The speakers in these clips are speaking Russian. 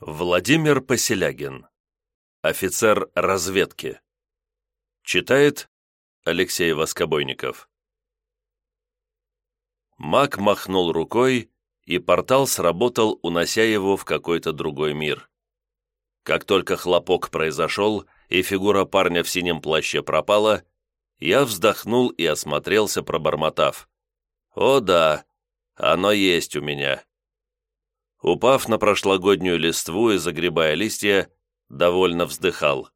Владимир Поселягин. Офицер разведки. Читает Алексей Воскобойников. Мак махнул рукой, и портал сработал, унося его в какой-то другой мир. Как только хлопок произошел, и фигура парня в синем плаще пропала, я вздохнул и осмотрелся, пробормотав. «О да, оно есть у меня». Упав на прошлогоднюю листву и загребая листья, довольно вздыхал.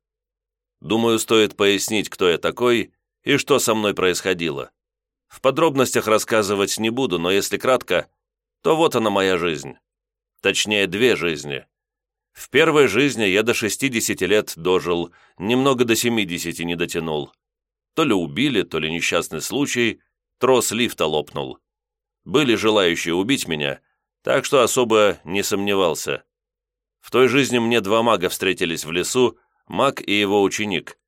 Думаю, стоит пояснить, кто я такой и что со мной происходило. В подробностях рассказывать не буду, но если кратко, то вот она моя жизнь. Точнее, две жизни. В первой жизни я до 60 лет дожил, немного до 70 не дотянул. То ли убили, то ли несчастный случай, трос лифта лопнул. Были желающие убить меня – так что особо не сомневался. В той жизни мне два мага встретились в лесу, маг и его ученик.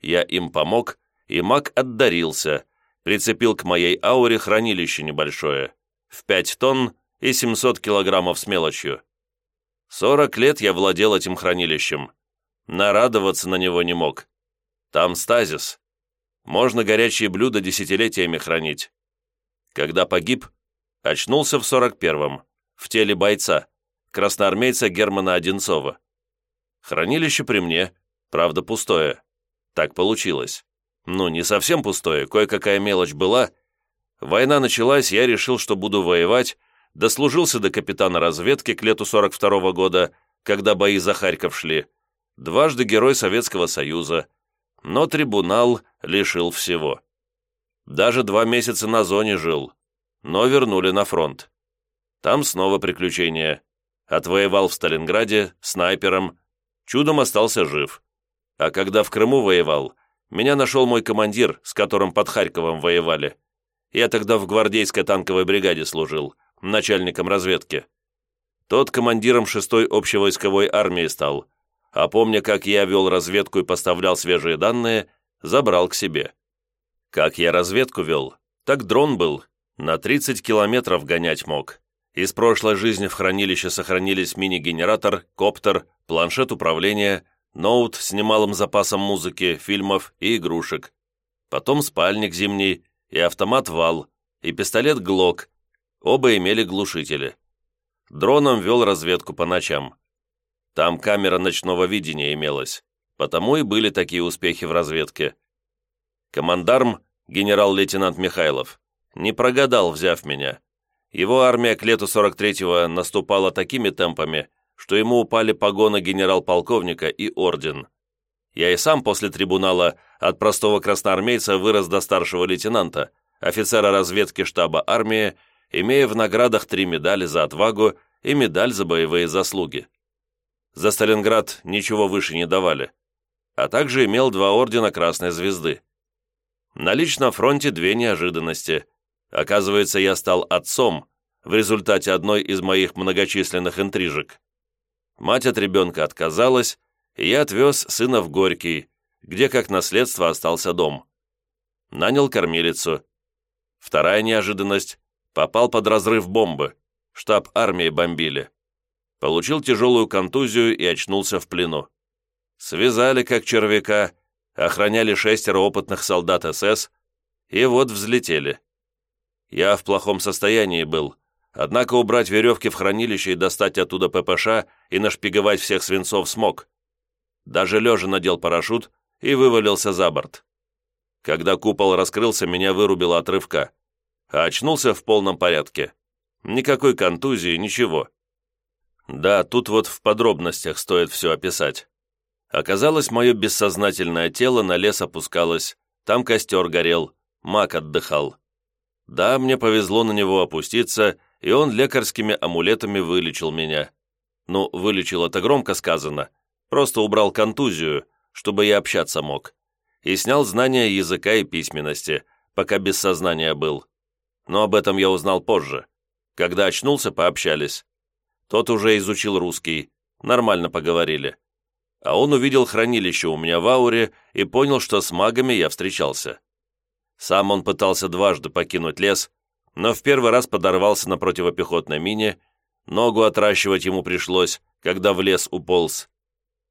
Я им помог, и маг отдарился, прицепил к моей ауре хранилище небольшое, в 5 тонн и 700 килограммов с мелочью. 40 лет я владел этим хранилищем. Нарадоваться на него не мог. Там стазис. Можно горячие блюда десятилетиями хранить. Когда погиб, очнулся в 41-м в теле бойца, красноармейца Германа Одинцова. Хранилище при мне, правда пустое. Так получилось. Ну, не совсем пустое, кое-какая мелочь была. Война началась, я решил, что буду воевать, дослужился до капитана разведки к лету 42 -го года, когда бои за Харьков шли. Дважды Герой Советского Союза. Но трибунал лишил всего. Даже два месяца на зоне жил, но вернули на фронт. Там снова приключения. Отвоевал в Сталинграде, снайпером. Чудом остался жив. А когда в Крыму воевал, меня нашел мой командир, с которым под Харьковом воевали. Я тогда в гвардейской танковой бригаде служил, начальником разведки. Тот командиром 6-й общевойсковой армии стал, а помня, как я вел разведку и поставлял свежие данные, забрал к себе. Как я разведку вел, так дрон был, на 30 километров гонять мог. Из прошлой жизни в хранилище сохранились мини-генератор, коптер, планшет управления, ноут с немалым запасом музыки, фильмов и игрушек. Потом спальник зимний и автомат «Вал», и пистолет «Глок». Оба имели глушители. Дроном вел разведку по ночам. Там камера ночного видения имелась, потому и были такие успехи в разведке. Командарм, генерал-лейтенант Михайлов, не прогадал, взяв меня. Его армия к лету 43-го наступала такими темпами, что ему упали погоны генерал-полковника и орден. Я и сам после трибунала от простого красноармейца вырос до старшего лейтенанта, офицера разведки штаба армии, имея в наградах три медали за отвагу и медаль за боевые заслуги. За Сталинград ничего выше не давали, а также имел два ордена Красной Звезды. На личном фронте две неожиданности. Оказывается, я стал отцом в результате одной из моих многочисленных интрижек. Мать от ребенка отказалась, и я отвез сына в Горький, где как наследство остался дом. Нанял кормилицу. Вторая неожиданность – попал под разрыв бомбы. Штаб армии бомбили. Получил тяжелую контузию и очнулся в плену. Связали как червяка, охраняли шестеро опытных солдат СС, и вот взлетели. Я в плохом состоянии был, однако убрать веревки в хранилище и достать оттуда ППШ и нашпиговать всех свинцов смог. Даже лежа надел парашют и вывалился за борт. Когда купол раскрылся, меня вырубило от рывка, а очнулся в полном порядке. Никакой контузии, ничего. Да, тут вот в подробностях стоит все описать. Оказалось, мое бессознательное тело на лес опускалось, там костер горел, маг отдыхал. Да, мне повезло на него опуститься, и он лекарскими амулетами вылечил меня. Ну, вылечил это громко сказано. Просто убрал контузию, чтобы я общаться мог. И снял знания языка и письменности, пока без сознания был. Но об этом я узнал позже. Когда очнулся, пообщались. Тот уже изучил русский, нормально поговорили. А он увидел хранилище у меня в ауре и понял, что с магами я встречался. Сам он пытался дважды покинуть лес, но в первый раз подорвался на противопехотной мине, ногу отращивать ему пришлось, когда в лес уполз.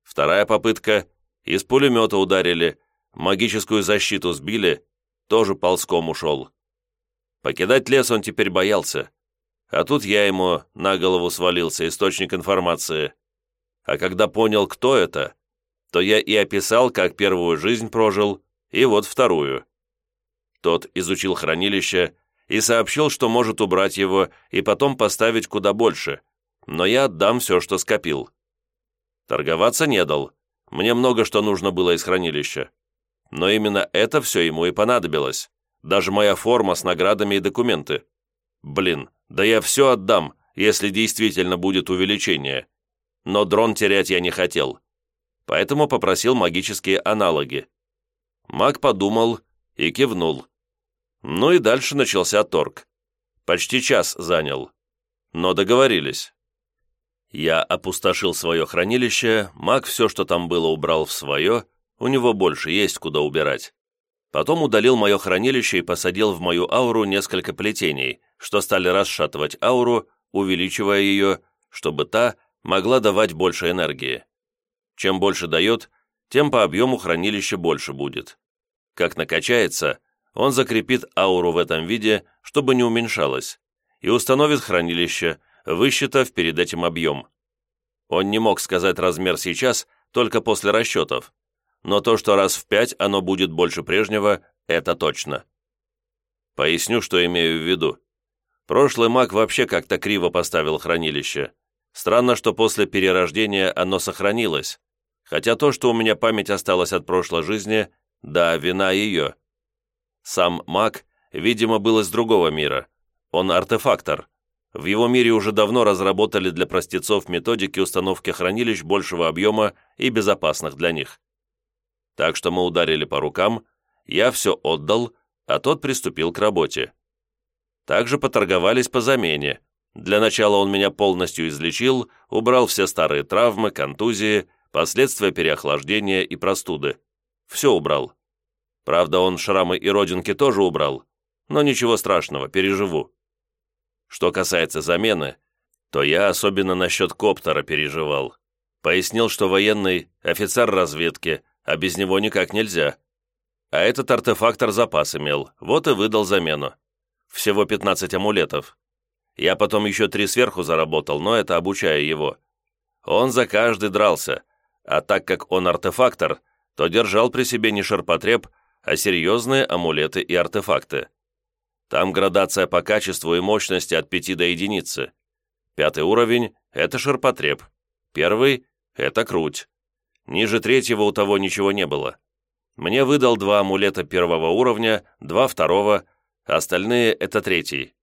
Вторая попытка — из пулемета ударили, магическую защиту сбили, тоже ползком ушел. Покидать лес он теперь боялся. А тут я ему на голову свалился, источник информации. А когда понял, кто это, то я и описал, как первую жизнь прожил, и вот вторую. Тот изучил хранилище и сообщил, что может убрать его и потом поставить куда больше, но я отдам все, что скопил. Торговаться не дал, мне много что нужно было из хранилища. Но именно это все ему и понадобилось, даже моя форма с наградами и документы. Блин, да я все отдам, если действительно будет увеличение. Но дрон терять я не хотел. Поэтому попросил магические аналоги. Маг подумал и кивнул. Ну и дальше начался торг. Почти час занял. Но договорились. Я опустошил свое хранилище, маг все, что там было, убрал в свое, у него больше есть куда убирать. Потом удалил мое хранилище и посадил в мою ауру несколько плетений, что стали расшатывать ауру, увеличивая ее, чтобы та могла давать больше энергии. Чем больше дает, тем по объему хранилища больше будет. Как накачается, он закрепит ауру в этом виде, чтобы не уменьшалась, и установит хранилище, высчитав перед этим объем. Он не мог сказать размер сейчас, только после расчетов, но то, что раз в пять оно будет больше прежнего, это точно. Поясню, что имею в виду. Прошлый маг вообще как-то криво поставил хранилище. Странно, что после перерождения оно сохранилось, хотя то, что у меня память осталась от прошлой жизни, да, вина ее. Сам маг, видимо, был из другого мира. Он артефактор. В его мире уже давно разработали для простецов методики установки хранилищ большего объема и безопасных для них. Так что мы ударили по рукам, я все отдал, а тот приступил к работе. Также поторговались по замене. Для начала он меня полностью излечил, убрал все старые травмы, контузии, последствия переохлаждения и простуды. Все убрал. Правда, он шрамы и родинки тоже убрал, но ничего страшного, переживу. Что касается замены, то я особенно насчет коптера переживал. Пояснил, что военный – офицер разведки, а без него никак нельзя. А этот артефактор запас имел, вот и выдал замену. Всего 15 амулетов. Я потом еще три сверху заработал, но это обучая его. Он за каждый дрался, а так как он артефактор, то держал при себе не ширпотреб, а серьезные амулеты и артефакты. Там градация по качеству и мощности от 5 до единицы. Пятый уровень – это ширпотреб. Первый – это круть. Ниже третьего у того ничего не было. Мне выдал два амулета первого уровня, два второго, остальные – это третий.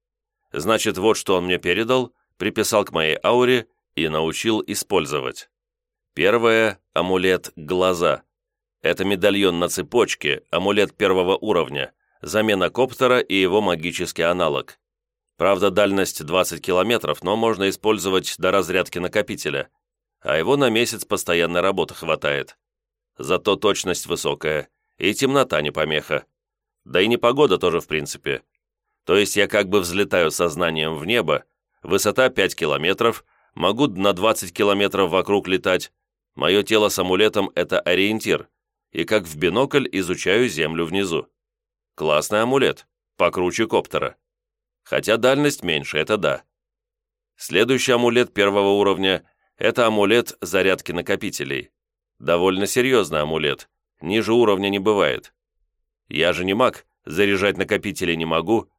Значит, вот что он мне передал, приписал к моей ауре и научил использовать. Первое – амулет «Глаза». Это медальон на цепочке, амулет первого уровня, замена коптера и его магический аналог. Правда, дальность 20 километров, но можно использовать до разрядки накопителя, а его на месяц постоянной работы хватает. Зато точность высокая, и темнота не помеха. Да и непогода тоже в принципе. То есть я как бы взлетаю сознанием в небо, высота 5 километров, могу на 20 километров вокруг летать, мое тело с амулетом – это ориентир – и как в бинокль изучаю землю внизу. Классный амулет, покруче коптера. Хотя дальность меньше, это да. Следующий амулет первого уровня – это амулет зарядки накопителей. Довольно серьезный амулет, ниже уровня не бывает. Я же не маг, заряжать накопители не могу.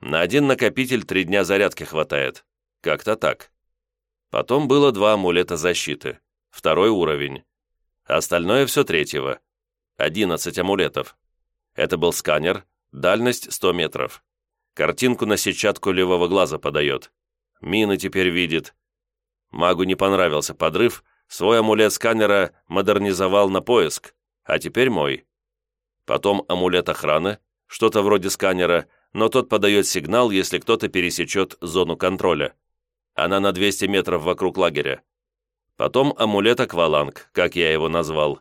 На один накопитель три дня зарядки хватает. Как-то так. Потом было два амулета защиты. Второй уровень. Остальное все третьего. 11 амулетов. Это был сканер, дальность 100 метров. Картинку на сетчатку левого глаза подает. Мины теперь видит. Магу не понравился подрыв, свой амулет сканера модернизовал на поиск, а теперь мой. Потом амулет охраны, что-то вроде сканера, но тот подает сигнал, если кто-то пересечет зону контроля. Она на 200 метров вокруг лагеря. Потом амулет-акваланг, как я его назвал.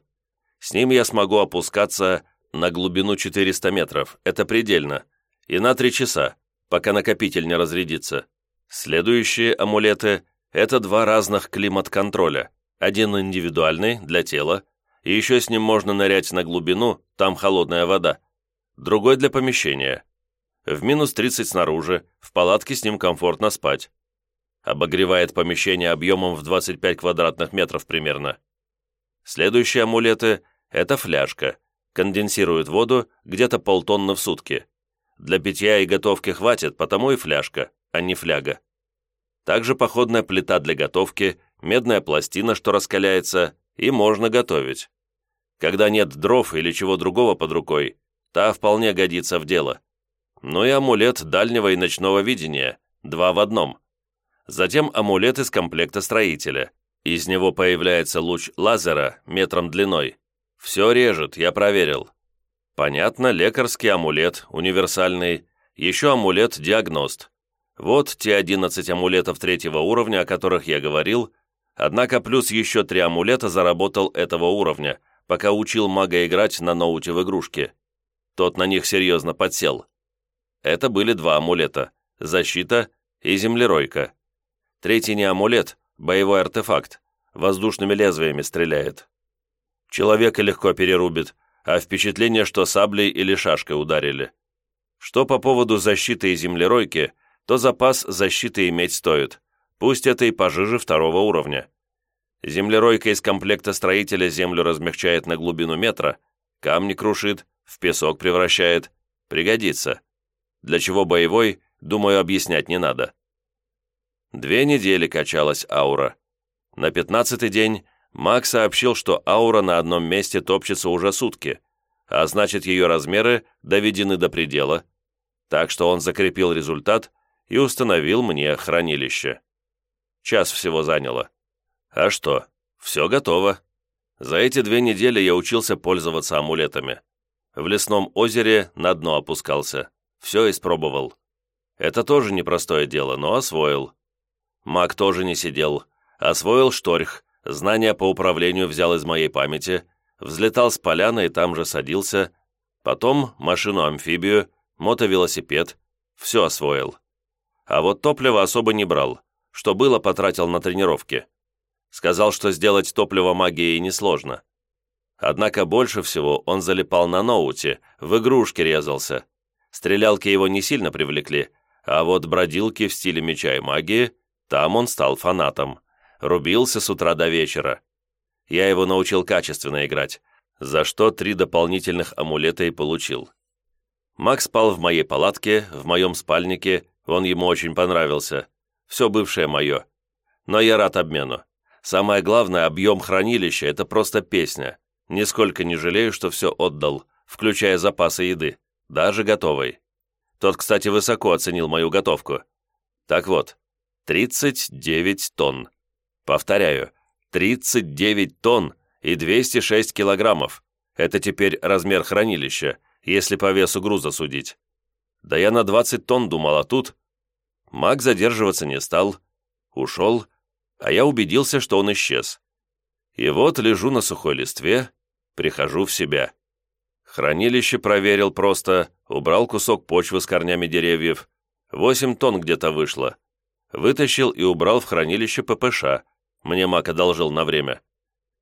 С ним я смогу опускаться на глубину 400 метров, это предельно, и на 3 часа, пока накопитель не разрядится. Следующие амулеты Это два разных климат-контроля. Один индивидуальный, для тела, и еще с ним можно нырять на глубину, там холодная вода. Другой для помещения. В минус 30 снаружи, в палатке с ним комфортно спать. Обогревает помещение объемом в 25 квадратных метров примерно. Следующие амулеты – это фляжка. Конденсирует воду где-то полтонны в сутки. Для питья и готовки хватит, потому и фляжка, а не фляга. Также походная плита для готовки, медная пластина, что раскаляется, и можно готовить. Когда нет дров или чего другого под рукой, та вполне годится в дело. Ну и амулет дальнего и ночного видения, два в одном. Затем амулет из комплекта строителя. Из него появляется луч лазера метром длиной. Все режет, я проверил. Понятно, лекарский амулет, универсальный, еще амулет-диагност. Вот те 11 амулетов третьего уровня, о которых я говорил, однако плюс еще три амулета заработал этого уровня, пока учил мага играть на ноуте в игрушки. Тот на них серьезно подсел. Это были два амулета – защита и землеройка. Третий не амулет, боевой артефакт, воздушными лезвиями стреляет. Человека легко перерубит, а впечатление, что саблей или шашкой ударили. Что по поводу защиты и землеройки – то запас защиты иметь стоит, пусть это и пожиже второго уровня. Землеройка из комплекта строителя землю размягчает на глубину метра, камни крушит, в песок превращает, пригодится. Для чего боевой, думаю, объяснять не надо. Две недели качалась аура. На пятнадцатый день Мак сообщил, что аура на одном месте топчется уже сутки, а значит ее размеры доведены до предела, так что он закрепил результат и установил мне хранилище. Час всего заняло. А что, все готово. За эти две недели я учился пользоваться амулетами. В лесном озере на дно опускался. Все испробовал. Это тоже непростое дело, но освоил. Маг тоже не сидел. Освоил шторх, знания по управлению взял из моей памяти, взлетал с поляны и там же садился, потом машину-амфибию, мотовелосипед, все освоил. А вот топливо особо не брал. Что было, потратил на тренировки. Сказал, что сделать топливо магией несложно. Однако больше всего он залипал на ноуте, в игрушки резался. Стрелялки его не сильно привлекли, а вот бродилки в стиле меча и магии, там он стал фанатом. Рубился с утра до вечера. Я его научил качественно играть, за что три дополнительных амулета и получил. Макс спал в моей палатке, в моем спальнике он ему очень понравился. Все бывшее мое. Но я рад обмену. Самое главное, объем хранилища – это просто песня. Нисколько не жалею, что все отдал, включая запасы еды, даже готовой. Тот, кстати, высоко оценил мою готовку. Так вот, 39 тонн. Повторяю, 39 тонн и 206 килограммов. Это теперь размер хранилища, если по весу груза судить. Да я на 20 тонн думал, а тут... Маг задерживаться не стал. Ушел, а я убедился, что он исчез. И вот лежу на сухой листве, прихожу в себя. Хранилище проверил просто, убрал кусок почвы с корнями деревьев. Восемь тонн где-то вышло. Вытащил и убрал в хранилище ППШ. Мне маг одолжил на время.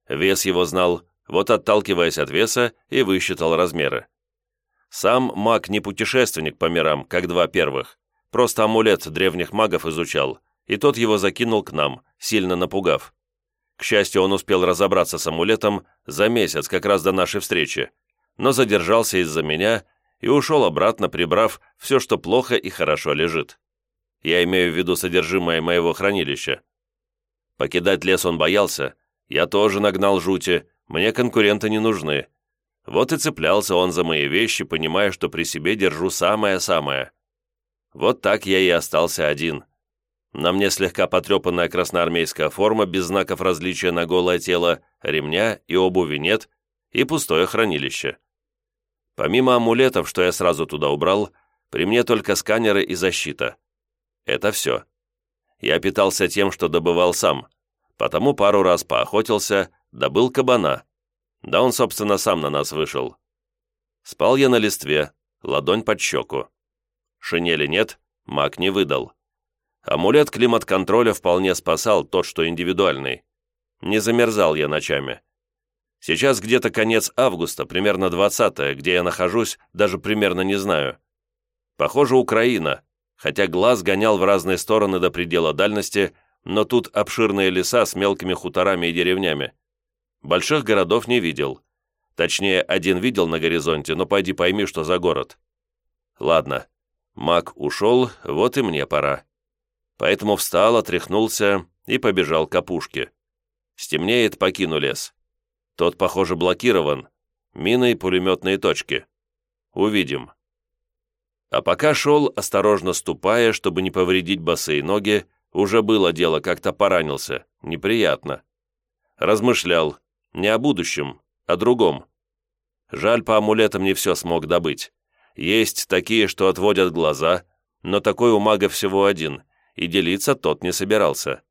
Вес его знал, вот отталкиваясь от веса и высчитал размеры. Сам маг не путешественник по мирам, как два первых. Просто амулет древних магов изучал, и тот его закинул к нам, сильно напугав. К счастью, он успел разобраться с амулетом за месяц, как раз до нашей встречи, но задержался из-за меня и ушел обратно, прибрав все, что плохо и хорошо лежит. Я имею в виду содержимое моего хранилища. Покидать лес он боялся, я тоже нагнал жути, мне конкуренты не нужны, вот и цеплялся он за мои вещи, понимая, что при себе держу самое-самое. Вот так я и остался один. На мне слегка потрепанная красноармейская форма без знаков различия на голое тело, ремня и обуви нет, и пустое хранилище. Помимо амулетов, что я сразу туда убрал, при мне только сканеры и защита. Это все. Я питался тем, что добывал сам, потому пару раз поохотился, добыл кабана, да он, собственно, сам на нас вышел. Спал я на листве, ладонь под щеку. Шинели нет, маг не выдал. Амулет климат-контроля вполне спасал тот, что индивидуальный. Не замерзал я ночами. Сейчас где-то конец августа, примерно 20 где я нахожусь, даже примерно не знаю. Похоже, Украина, хотя глаз гонял в разные стороны до предела дальности, но тут обширные леса с мелкими хуторами и деревнями. Больших городов не видел. Точнее, один видел на горизонте, но пойди пойми, что за город. Ладно, маг ушел, вот и мне пора. Поэтому встал, отряхнулся и побежал к опушке. Стемнеет, покину лес. Тот, похоже, блокирован. Мины и пулеметные точки. Увидим. А пока шел, осторожно ступая, чтобы не повредить босые ноги, уже было дело, как-то поранился. Неприятно. Размышлял. Не о будущем, о другом. Жаль, по амулетам не все смог добыть. Есть такие, что отводят глаза, но такой у мага всего один, и делиться тот не собирался.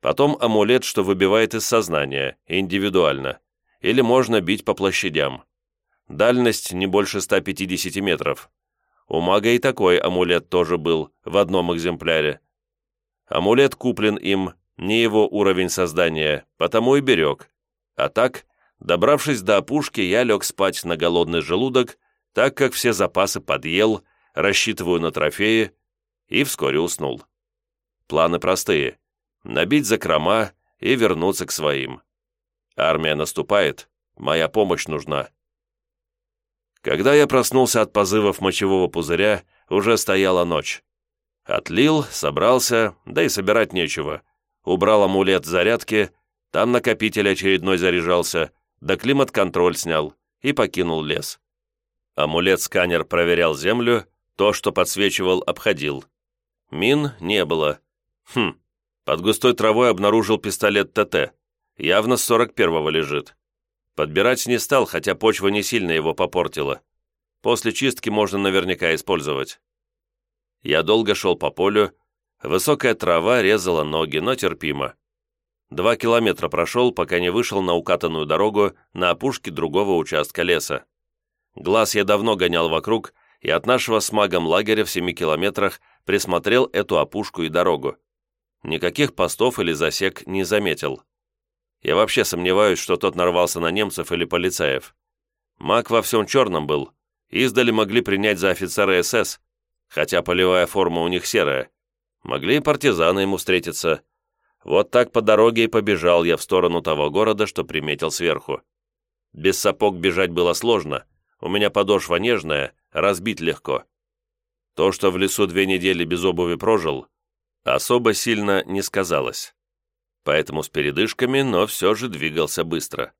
Потом амулет, что выбивает из сознания, индивидуально. Или можно бить по площадям. Дальность не больше 150 метров. У мага и такой амулет тоже был, в одном экземпляре. Амулет куплен им, не его уровень создания, потому и берег. А так, добравшись до опушки, я лег спать на голодный желудок, так как все запасы подъел, рассчитываю на трофеи, и вскоре уснул. Планы простые – набить закрома и вернуться к своим. Армия наступает, моя помощь нужна. Когда я проснулся от позывов мочевого пузыря, уже стояла ночь. Отлил, собрался, да и собирать нечего. Убрал амулет зарядки, там накопитель очередной заряжался, да климат-контроль снял и покинул лес. Амулет-сканер проверял землю, то, что подсвечивал, обходил. Мин не было. Хм, под густой травой обнаружил пистолет ТТ. Явно с 41-го лежит. Подбирать не стал, хотя почва не сильно его попортила. После чистки можно наверняка использовать. Я долго шел по полю, высокая трава резала ноги, но терпимо. Два километра прошел, пока не вышел на укатанную дорогу на опушке другого участка леса. Глаз я давно гонял вокруг, и от нашего с магом лагеря в семи километрах присмотрел эту опушку и дорогу. Никаких постов или засек не заметил. Я вообще сомневаюсь, что тот нарвался на немцев или полицаев. Маг во всем черном был, издали могли принять за офицера СС, хотя полевая форма у них серая. Могли и партизаны ему встретиться. Вот так по дороге и побежал я в сторону того города, что приметил сверху. Без сапог бежать было сложно, у меня подошва нежная, разбить легко. То, что в лесу две недели без обуви прожил, особо сильно не сказалось. Поэтому с передышками, но все же двигался быстро.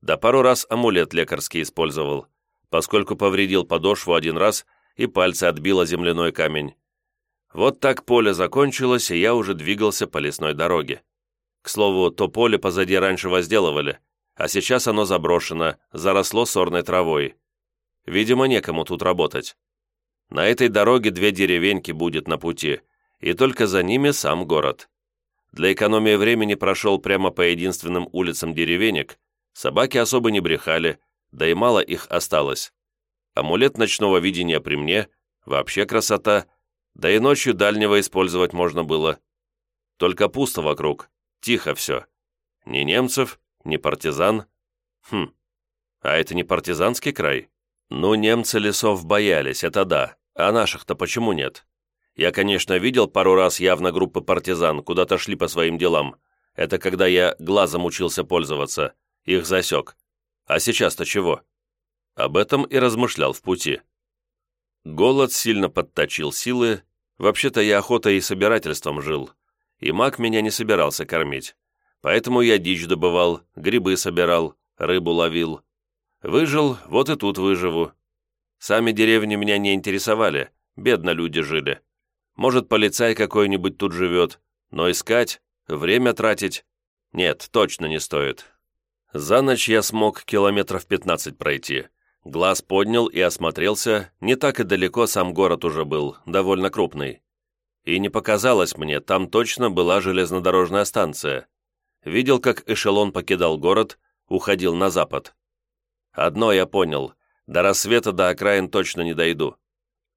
Да пару раз амулет лекарский использовал, поскольку повредил подошву один раз – и пальцы отбило земляной камень. Вот так поле закончилось, и я уже двигался по лесной дороге. К слову, то поле позади раньше возделывали, а сейчас оно заброшено, заросло сорной травой. Видимо, некому тут работать. На этой дороге две деревеньки будет на пути, и только за ними сам город. Для экономии времени прошел прямо по единственным улицам деревенек, собаки особо не брехали, да и мало их осталось. Амулет ночного видения при мне, вообще красота, да и ночью дальнего использовать можно было. Только пусто вокруг, тихо все. Ни немцев, ни партизан. Хм, а это не партизанский край? Ну, немцы лесов боялись, это да, а наших-то почему нет? Я, конечно, видел пару раз явно группы партизан, куда-то шли по своим делам. Это когда я глазом учился пользоваться, их засек. А сейчас-то чего? Об этом и размышлял в пути. Голод сильно подточил силы, вообще-то я охотой и собирательством жил, и маг меня не собирался кормить, поэтому я дичь добывал, грибы собирал, рыбу ловил. Выжил, вот и тут выживу. Сами деревни меня не интересовали, бедно люди жили. Может, полицай какой-нибудь тут живет, но искать, время тратить, нет, точно не стоит. За ночь я смог километров 15 пройти, Глаз поднял и осмотрелся, не так и далеко сам город уже был, довольно крупный. И не показалось мне, там точно была железнодорожная станция. Видел, как эшелон покидал город, уходил на запад. Одно я понял, до рассвета до окраин точно не дойду.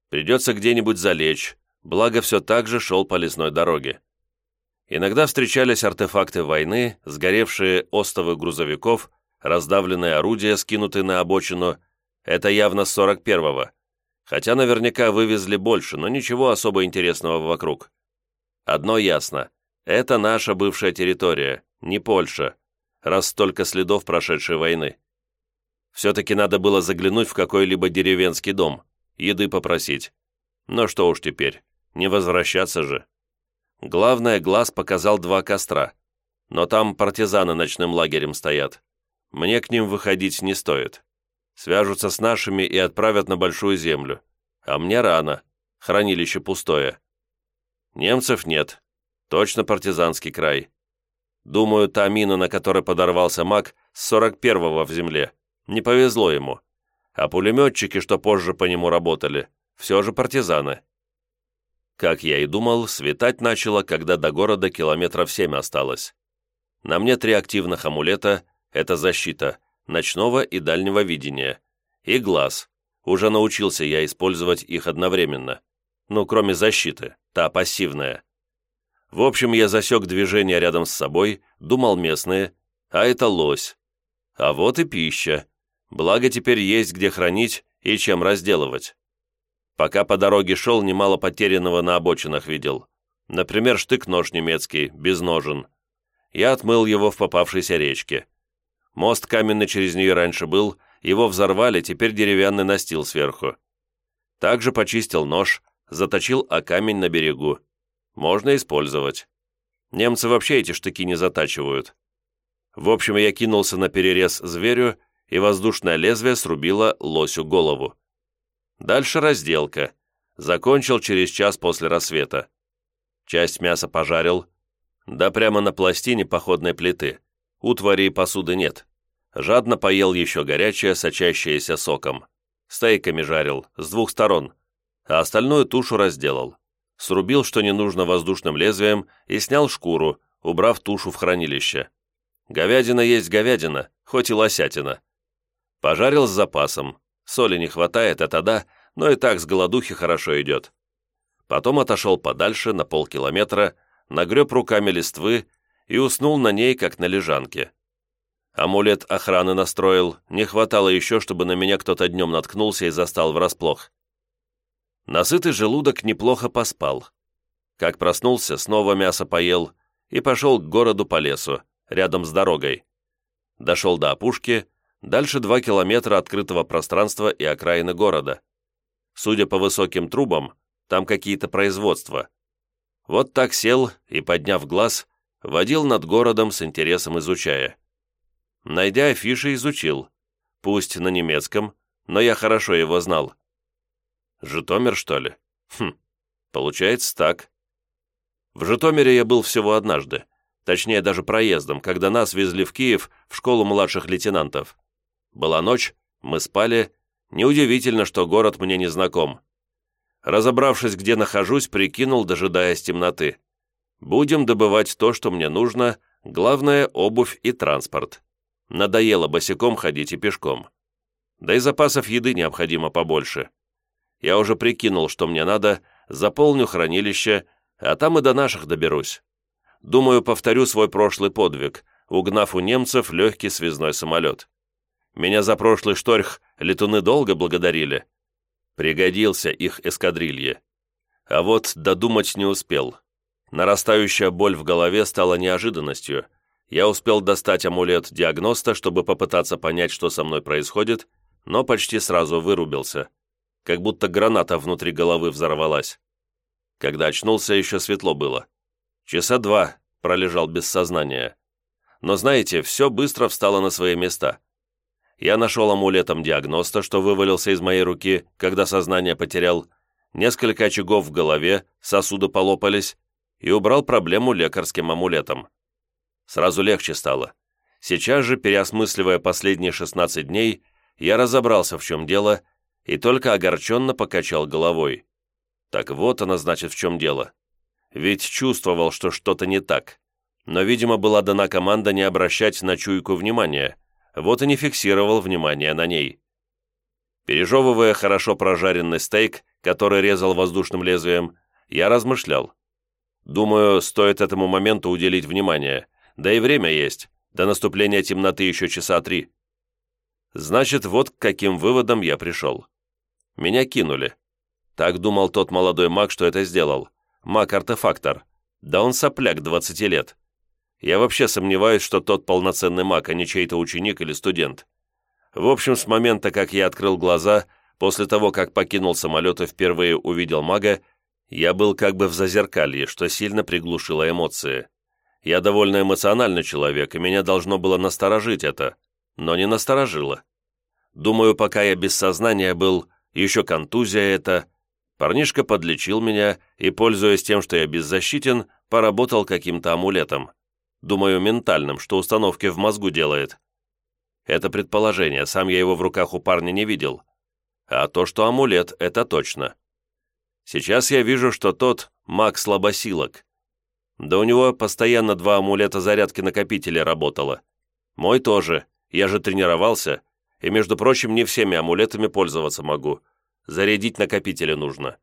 Придется где-нибудь залечь, благо все так же шел по лесной дороге. Иногда встречались артефакты войны, сгоревшие остовы грузовиков, раздавленные орудия, скинутые на обочину. Это явно с 41-го. Хотя наверняка вывезли больше, но ничего особо интересного вокруг. Одно ясно. Это наша бывшая территория, не Польша, раз столько следов прошедшей войны. Все-таки надо было заглянуть в какой-либо деревенский дом, еды попросить. Но что уж теперь, не возвращаться же. Главное, глаз показал два костра. Но там партизаны ночным лагерем стоят. Мне к ним выходить не стоит. Свяжутся с нашими и отправят на Большую Землю. А мне рано. Хранилище пустое. Немцев нет. Точно партизанский край. Думаю, та мина, на которой подорвался маг, с 41-го в земле. Не повезло ему. А пулеметчики, что позже по нему работали, все же партизаны. Как я и думал, светать начало, когда до города километров семь осталось. На мне три активных амулета — это защита, ночного и дальнего видения, и глаз. Уже научился я использовать их одновременно. Ну, кроме защиты, та пассивная. В общем, я засек движение рядом с собой, думал местные, а это лось. А вот и пища. Благо теперь есть где хранить и чем разделывать. Пока по дороге шел, немало потерянного на обочинах видел. Например, штык-нож немецкий, без ножен. Я отмыл его в попавшейся речке. Мост каменный через нее раньше был, его взорвали, теперь деревянный настил сверху. Также почистил нож, заточил о камень на берегу. Можно использовать. Немцы вообще эти штыки не затачивают. В общем, я кинулся на перерез зверю, и воздушное лезвие срубило лосю голову. Дальше разделка. Закончил через час после рассвета. Часть мяса пожарил. Да прямо на пластине походной плиты. Утвари и посуды нет. Жадно поел еще горячее, сочащееся соком. Стейками жарил, с двух сторон. А остальную тушу разделал. Срубил, что не нужно, воздушным лезвием и снял шкуру, убрав тушу в хранилище. Говядина есть говядина, хоть и лосятина. Пожарил с запасом, Соли не хватает, это да, но и так с голодухи хорошо идет. Потом отошел подальше, на полкилометра, нагреб руками листвы и уснул на ней, как на лежанке. Амулет охраны настроил, не хватало еще, чтобы на меня кто-то днем наткнулся и застал врасплох. Насытый желудок неплохо поспал. Как проснулся, снова мясо поел и пошел к городу по лесу, рядом с дорогой. Дошел до опушки, Дальше два километра открытого пространства и окраины города. Судя по высоким трубам, там какие-то производства. Вот так сел и, подняв глаз, водил над городом с интересом изучая. Найдя афиши, изучил. Пусть на немецком, но я хорошо его знал. Житомир, что ли? Хм, получается так. В Житомире я был всего однажды, точнее даже проездом, когда нас везли в Киев в школу младших лейтенантов. Была ночь, мы спали. Неудивительно, что город мне не знаком. Разобравшись, где нахожусь, прикинул, дожидаясь темноты. Будем добывать то, что мне нужно, главное – обувь и транспорт. Надоело босиком ходить и пешком. Да и запасов еды необходимо побольше. Я уже прикинул, что мне надо, заполню хранилище, а там и до наших доберусь. Думаю, повторю свой прошлый подвиг, угнав у немцев легкий связной самолет. Меня за прошлый шторх летуны долго благодарили. Пригодился их эскадрилье. А вот додумать не успел. Нарастающая боль в голове стала неожиданностью. Я успел достать амулет диагноста, чтобы попытаться понять, что со мной происходит, но почти сразу вырубился. Как будто граната внутри головы взорвалась. Когда очнулся, еще светло было. Часа два пролежал без сознания. Но знаете, все быстро встало на свои места я нашел амулетом диагноста, что вывалился из моей руки, когда сознание потерял, несколько очагов в голове, сосуды полопались, и убрал проблему лекарским амулетом. Сразу легче стало. Сейчас же, переосмысливая последние 16 дней, я разобрался, в чем дело, и только огорченно покачал головой. Так вот оно, значит, в чем дело. Ведь чувствовал, что что-то не так. Но, видимо, была дана команда не обращать на чуйку внимания, вот и не фиксировал внимания на ней. Пережевывая хорошо прожаренный стейк, который резал воздушным лезвием, я размышлял. Думаю, стоит этому моменту уделить внимание, да и время есть, до наступления темноты еще часа три. Значит, вот к каким выводам я пришел. Меня кинули. Так думал тот молодой маг, что это сделал. Маг-артефактор. Да он сопляк 20 лет. Я вообще сомневаюсь, что тот полноценный маг, а не чей-то ученик или студент. В общем, с момента, как я открыл глаза, после того, как покинул самолет и впервые увидел мага, я был как бы в зазеркалье, что сильно приглушило эмоции. Я довольно эмоциональный человек, и меня должно было насторожить это, но не насторожило. Думаю, пока я без сознания был, еще контузия это, парнишка подлечил меня и, пользуясь тем, что я беззащитен, поработал каким-то амулетом. Думаю, ментальным, что установки в мозгу делает. Это предположение, сам я его в руках у парня не видел. А то, что амулет, это точно. Сейчас я вижу, что тот маг слабосилок. Да у него постоянно два амулета зарядки накопителя работало. Мой тоже, я же тренировался, и, между прочим, не всеми амулетами пользоваться могу. Зарядить накопители нужно.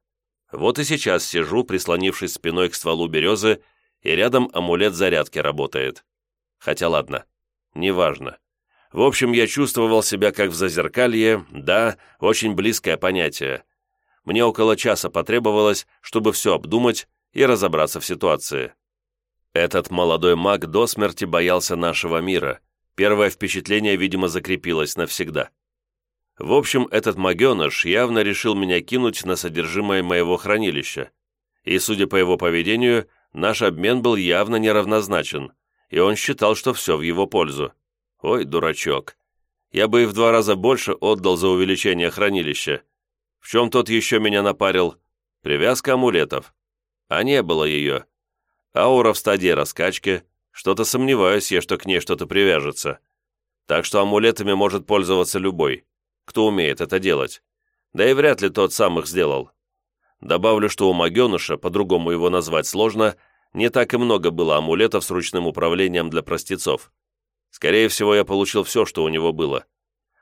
Вот и сейчас сижу, прислонившись спиной к стволу березы, и рядом амулет зарядки работает. Хотя ладно, неважно. В общем, я чувствовал себя как в зазеркалье, да, очень близкое понятие. Мне около часа потребовалось, чтобы все обдумать и разобраться в ситуации. Этот молодой маг до смерти боялся нашего мира. Первое впечатление, видимо, закрепилось навсегда. В общем, этот магеныш явно решил меня кинуть на содержимое моего хранилища. И, судя по его поведению, наш обмен был явно неравнозначен, и он считал, что все в его пользу. Ой, дурачок. Я бы и в два раза больше отдал за увеличение хранилища. В чем тот еще меня напарил? Привязка амулетов. А не было ее. Аура в стадии раскачки. Что-то сомневаюсь я, что к ней что-то привяжется. Так что амулетами может пользоваться любой, кто умеет это делать. Да и вряд ли тот сам их сделал. Добавлю, что у Магеныша, по-другому его назвать сложно, не так и много было амулетов с ручным управлением для простецов. Скорее всего, я получил все, что у него было.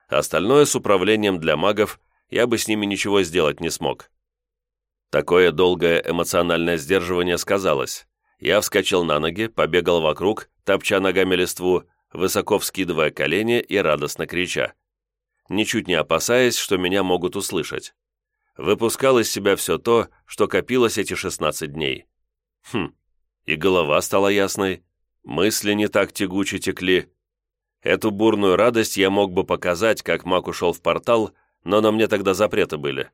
Остальное с управлением для магов, я бы с ними ничего сделать не смог. Такое долгое эмоциональное сдерживание сказалось. Я вскочил на ноги, побегал вокруг, топча ногами листву, высоко вскидывая колени и радостно крича. Ничуть не опасаясь, что меня могут услышать. Выпускал из себя все то, что копилось эти 16 дней. Хм, и голова стала ясной, мысли не так тягуче текли, Эту бурную радость я мог бы показать, как маг ушел в портал, но на мне тогда запреты были.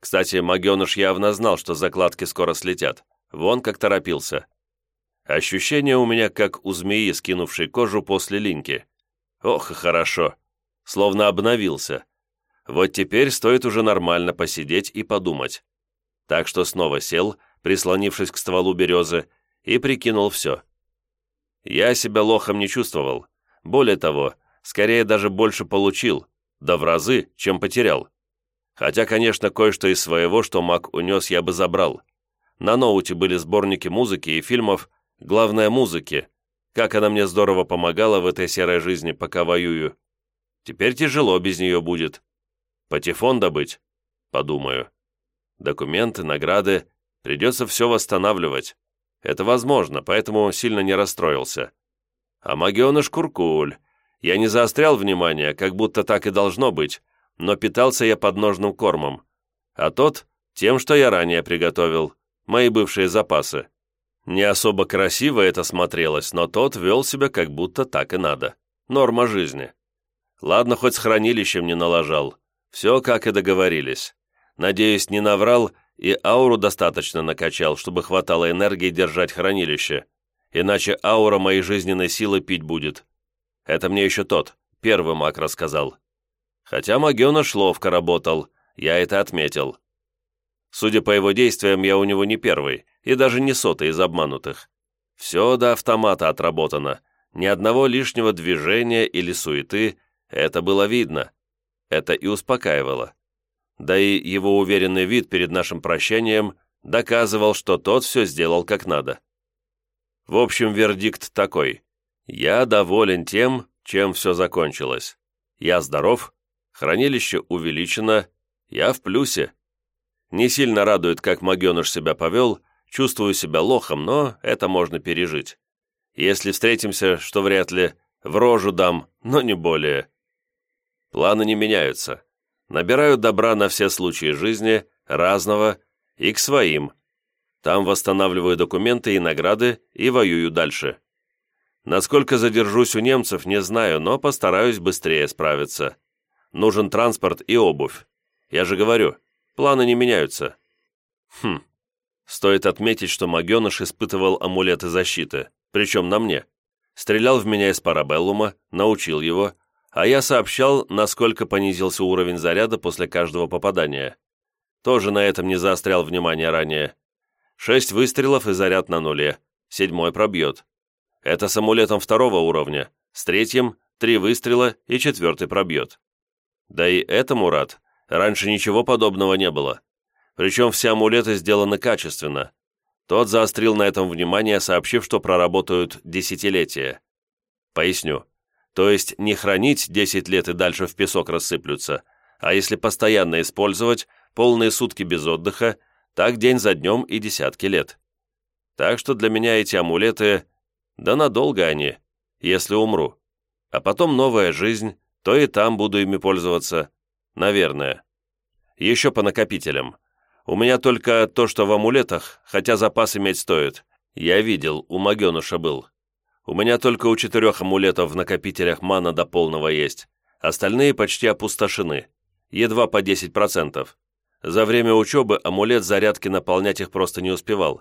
Кстати, магеныш явно знал, что закладки скоро слетят. Вон как торопился. Ощущение у меня, как у змеи, скинувшей кожу после линьки. Ох, хорошо. Словно обновился. Вот теперь стоит уже нормально посидеть и подумать. Так что снова сел, прислонившись к стволу березы, и прикинул все. Я себя лохом не чувствовал. Более того, скорее даже больше получил, да в разы, чем потерял. Хотя, конечно, кое-что из своего, что маг унес, я бы забрал. На ноуте были сборники музыки и фильмов, главное музыки. Как она мне здорово помогала в этой серой жизни, пока воюю. Теперь тяжело без нее будет. Патефон добыть? Подумаю. Документы, награды. Придется все восстанавливать. Это возможно, поэтому сильно не расстроился. А магеныш Куркуль. Я не заострял внимание, как будто так и должно быть, но питался я подножным кормом. А тот — тем, что я ранее приготовил, мои бывшие запасы. Не особо красиво это смотрелось, но тот вел себя, как будто так и надо. Норма жизни. Ладно, хоть с хранилищем не налажал. Все, как и договорились. Надеюсь, не наврал и ауру достаточно накачал, чтобы хватало энергии держать хранилище иначе аура моей жизненной силы пить будет. Это мне еще тот, первый маг рассказал. Хотя магеныш ловко работал, я это отметил. Судя по его действиям, я у него не первый, и даже не сотый из обманутых. Все до автомата отработано, ни одного лишнего движения или суеты, это было видно. Это и успокаивало. Да и его уверенный вид перед нашим прощанием доказывал, что тот все сделал как надо. В общем, вердикт такой. Я доволен тем, чем все закончилось. Я здоров, хранилище увеличено, я в плюсе. Не сильно радует, как Магеныш себя повел, чувствую себя лохом, но это можно пережить. Если встретимся, что вряд ли, в рожу дам, но не более. Планы не меняются. Набираю добра на все случаи жизни, разного, и к своим. Там восстанавливаю документы и награды и воюю дальше. Насколько задержусь у немцев, не знаю, но постараюсь быстрее справиться. Нужен транспорт и обувь. Я же говорю, планы не меняются. Хм. Стоит отметить, что Магеныш испытывал амулеты защиты, причем на мне. Стрелял в меня из парабеллума, научил его, а я сообщал, насколько понизился уровень заряда после каждого попадания. Тоже на этом не заострял внимание ранее. Шесть выстрелов и заряд на нуле. Седьмой пробьет. Это с амулетом второго уровня, с третьим – три выстрела и четвертый пробьет. Да и это, Мурат, раньше ничего подобного не было. Причем все амулеты сделаны качественно. Тот заострил на этом внимание, сообщив, что проработают десятилетия. Поясню. То есть не хранить 10 лет и дальше в песок рассыплются, а если постоянно использовать, полные сутки без отдыха, так день за днем и десятки лет. Так что для меня эти амулеты да надолго они, если умру. А потом новая жизнь, то и там буду ими пользоваться. Наверное. Еще по накопителям. У меня только то, что в амулетах, хотя запас иметь стоит. Я видел, у Магенуша был. У меня только у четырех амулетов в накопителях мана до полного есть. Остальные почти опустошены. Едва по 10%. За время учебы амулет зарядки наполнять их просто не успевал.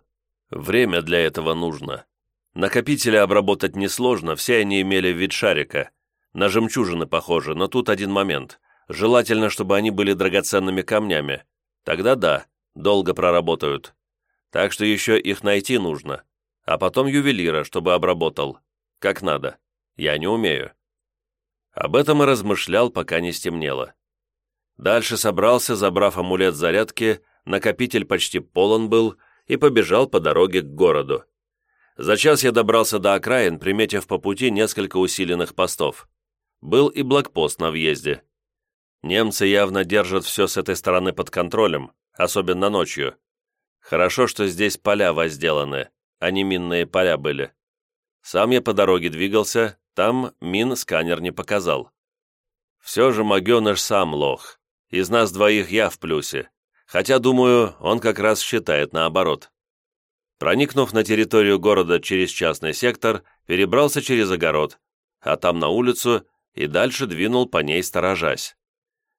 Время для этого нужно. Накопители обработать несложно, все они имели вид шарика. На жемчужины похожи, но тут один момент. Желательно, чтобы они были драгоценными камнями. Тогда да, долго проработают. Так что еще их найти нужно. А потом ювелира, чтобы обработал. Как надо. Я не умею. Об этом и размышлял, пока не стемнело. Дальше собрался, забрав амулет зарядки, накопитель почти полон был, и побежал по дороге к городу. За час я добрался до окраин, приметив по пути несколько усиленных постов. Был и блокпост на въезде. Немцы явно держат все с этой стороны под контролем, особенно ночью. Хорошо, что здесь поля возделаны, а не минные поля были. Сам я по дороге двигался, там мин сканер не показал. Все же Магеныш сам лох. Из нас двоих я в плюсе. Хотя, думаю, он как раз считает наоборот. Проникнув на территорию города через частный сектор, перебрался через огород, а там на улицу и дальше двинул по ней сторожась.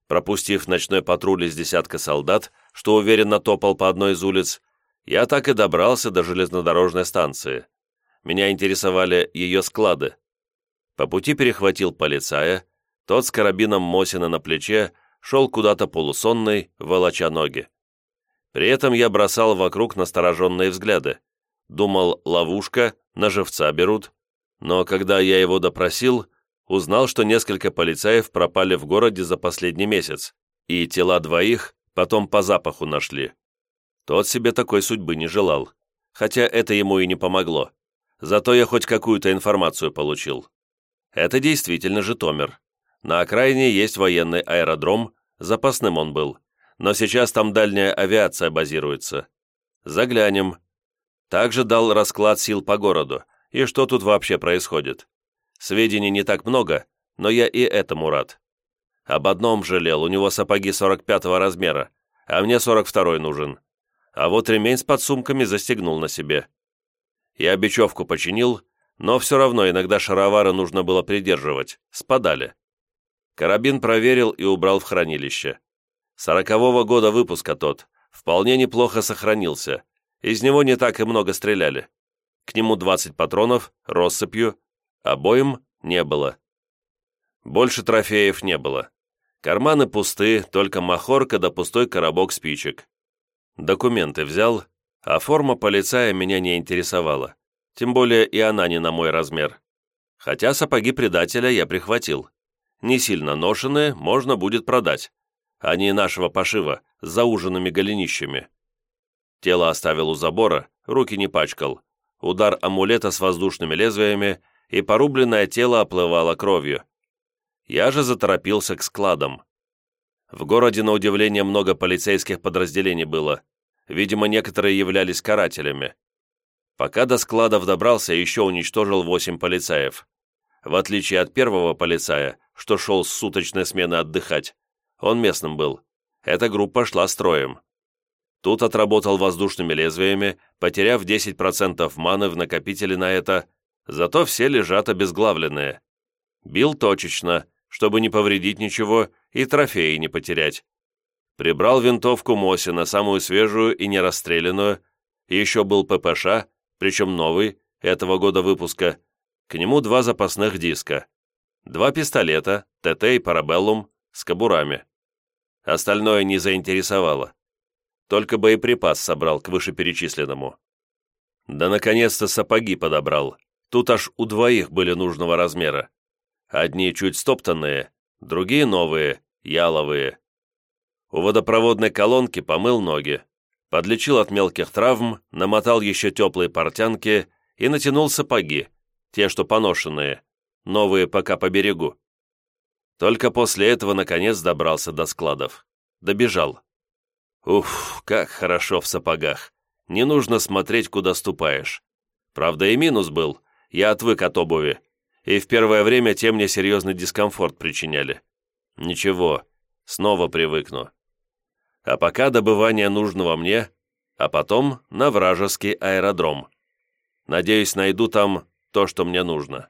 Пропустив ночной патруль из десятка солдат, что уверенно топал по одной из улиц, я так и добрался до железнодорожной станции. Меня интересовали ее склады. По пути перехватил полицая, тот с карабином Мосина на плече шел куда-то полусонный, волоча ноги. При этом я бросал вокруг настороженные взгляды. Думал, ловушка, на живца берут. Но когда я его допросил, узнал, что несколько полицаев пропали в городе за последний месяц, и тела двоих потом по запаху нашли. Тот себе такой судьбы не желал, хотя это ему и не помогло. Зато я хоть какую-то информацию получил. Это действительно Житомир. На окраине есть военный аэродром, запасным он был но сейчас там дальняя авиация базируется. Заглянем. Также дал расклад сил по городу, и что тут вообще происходит. Сведений не так много, но я и этому рад. Об одном жалел, у него сапоги 45-го размера, а мне 42-й нужен. А вот ремень с подсумками застегнул на себе. Я бечевку починил, но все равно иногда шаровары нужно было придерживать, спадали. Карабин проверил и убрал в хранилище. Сорокового года выпуска тот, вполне неплохо сохранился. Из него не так и много стреляли. К нему 20 патронов, россыпью, обоим не было. Больше трофеев не было. Карманы пусты, только махорка да пустой коробок спичек. Документы взял, а форма полицая меня не интересовала. Тем более и она не на мой размер. Хотя сапоги предателя я прихватил. Не сильно ношеные, можно будет продать не нашего пошива, с зауженными голенищами. Тело оставил у забора, руки не пачкал. Удар амулета с воздушными лезвиями, и порубленное тело оплывало кровью. Я же заторопился к складам. В городе, на удивление, много полицейских подразделений было. Видимо, некоторые являлись карателями. Пока до складов добрался, еще уничтожил восемь полицаев. В отличие от первого полицая, что шел с суточной смены отдыхать, он местным был. Эта группа шла строем. Тут отработал воздушными лезвиями, потеряв 10% маны в накопителе на это, зато все лежат обезглавленные. Бил точечно, чтобы не повредить ничего и трофеи не потерять. Прибрал винтовку Мосина, самую свежую и не расстрелянную, еще был ППШ, причем новый, этого года выпуска, к нему два запасных диска, два пистолета, ТТ и Парабеллум с кобурами. Остальное не заинтересовало. Только боеприпас собрал к вышеперечисленному. Да наконец-то сапоги подобрал. Тут аж у двоих были нужного размера. Одни чуть стоптанные, другие новые, яловые. У водопроводной колонки помыл ноги, подлечил от мелких травм, намотал еще теплые портянки и натянул сапоги, те, что поношенные, новые пока по берегу. Только после этого наконец добрался до складов. Добежал. Уф, как хорошо в сапогах. Не нужно смотреть, куда ступаешь. Правда, и минус был. Я отвык от обуви. И в первое время те мне серьезный дискомфорт причиняли. Ничего, снова привыкну. А пока добывание нужного мне, а потом на вражеский аэродром. Надеюсь, найду там то, что мне нужно.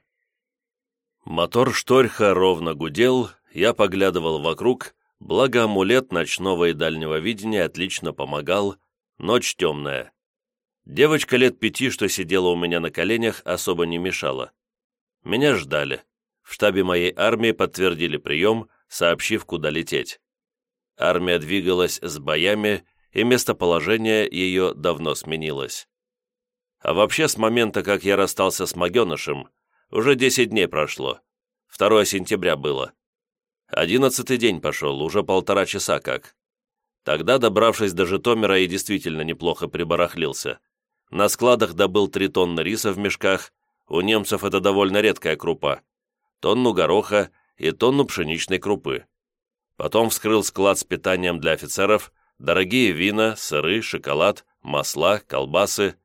Мотор Шторха ровно гудел, я поглядывал вокруг, благо амулет ночного и дальнего видения отлично помогал, ночь темная. Девочка лет пяти, что сидела у меня на коленях, особо не мешала. Меня ждали. В штабе моей армии подтвердили прием, сообщив, куда лететь. Армия двигалась с боями, и местоположение ее давно сменилось. А вообще, с момента, как я расстался с Магенышем, уже 10 дней прошло. 2 сентября было. Одиннадцатый день пошел, уже полтора часа как. Тогда, добравшись до Житомира, и действительно неплохо прибарахлился. На складах добыл три тонны риса в мешках, у немцев это довольно редкая крупа, тонну гороха и тонну пшеничной крупы. Потом вскрыл склад с питанием для офицеров, дорогие вина, сыры, шоколад, масла, колбасы.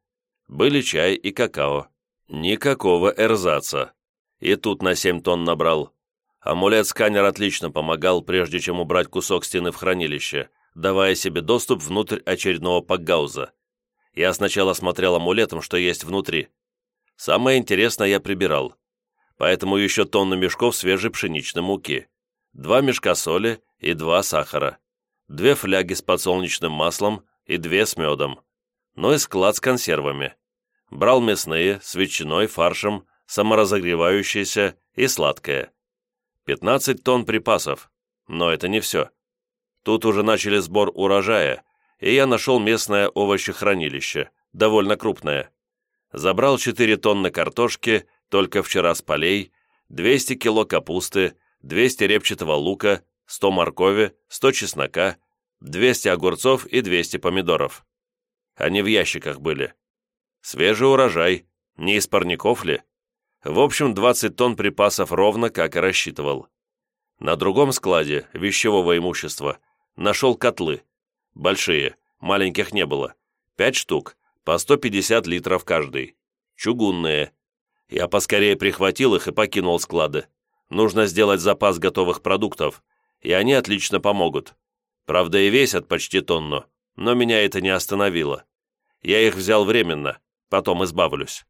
Были чай и какао. Никакого эрзаца. И тут на 7 тонн набрал. Амулет-сканер отлично помогал, прежде чем убрать кусок стены в хранилище, давая себе доступ внутрь очередного пакгауза. Я сначала смотрел амулетом, что есть внутри. Самое интересное я прибирал. Поэтому еще тонну мешков свежей пшеничной муки два мешка соли и два сахара, две фляги с подсолнечным маслом и две с медом, ну и склад с консервами. Брал мясные, с ветчиной, фаршем, саморазогревающиеся и сладкое. 15 тонн припасов, но это не все. Тут уже начали сбор урожая, и я нашел местное овощехранилище, довольно крупное. Забрал 4 тонны картошки, только вчера с полей, 200 кило капусты, 200 репчатого лука, 100 моркови, 100 чеснока, 200 огурцов и 200 помидоров. Они в ящиках были. Свежий урожай, не из парников ли? В общем, 20 тонн припасов ровно, как и рассчитывал. На другом складе вещевого имущества нашел котлы. Большие, маленьких не было. Пять штук, по 150 литров каждый. Чугунные. Я поскорее прихватил их и покинул склады. Нужно сделать запас готовых продуктов, и они отлично помогут. Правда, и весят почти тонну, но меня это не остановило. Я их взял временно, потом избавлюсь.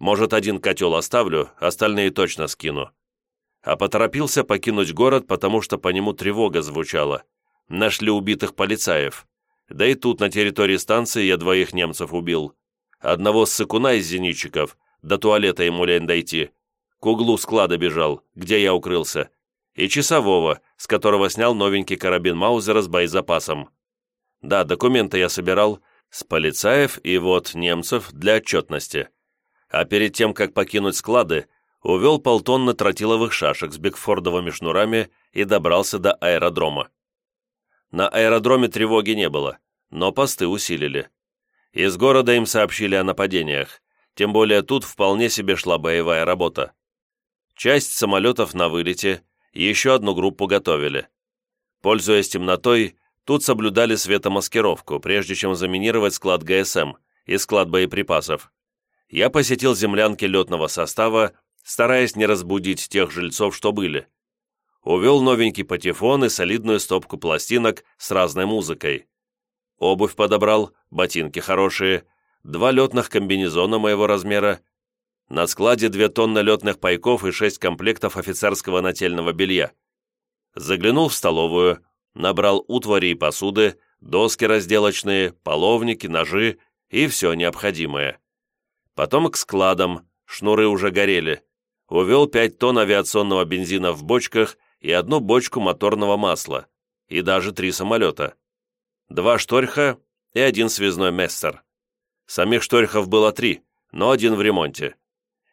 Может, один котел оставлю, остальные точно скину. А поторопился покинуть город, потому что по нему тревога звучала. Нашли убитых полицаев. Да и тут, на территории станции, я двоих немцев убил. Одного ссыкуна из зенитчиков, до туалета ему лень дойти, к углу склада бежал, где я укрылся, и часового, с которого снял новенький карабин Маузера с боезапасом. Да, документы я собирал, с полицаев и вот немцев для отчетности. А перед тем, как покинуть склады, увел полтонны тротиловых шашек с бигфордовыми шнурами и добрался до аэродрома. На аэродроме тревоги не было, но посты усилили. Из города им сообщили о нападениях, тем более тут вполне себе шла боевая работа. Часть самолетов на вылете, еще одну группу готовили. Пользуясь темнотой, тут соблюдали светомаскировку, прежде чем заминировать склад ГСМ и склад боеприпасов. Я посетил землянки летного состава, стараясь не разбудить тех жильцов, что были. Увел новенький патефон и солидную стопку пластинок с разной музыкой. Обувь подобрал, ботинки хорошие, два летных комбинезона моего размера, на складе две тонны летных пайков и шесть комплектов офицерского нательного белья. Заглянул в столовую, набрал утвари и посуды, доски разделочные, половники, ножи и все необходимое. Потом к складам, шнуры уже горели. Увел пять тонн авиационного бензина в бочках и одну бочку моторного масла, и даже три самолета. Два шторха и один связной мессер. Самих шторхов было три, но один в ремонте.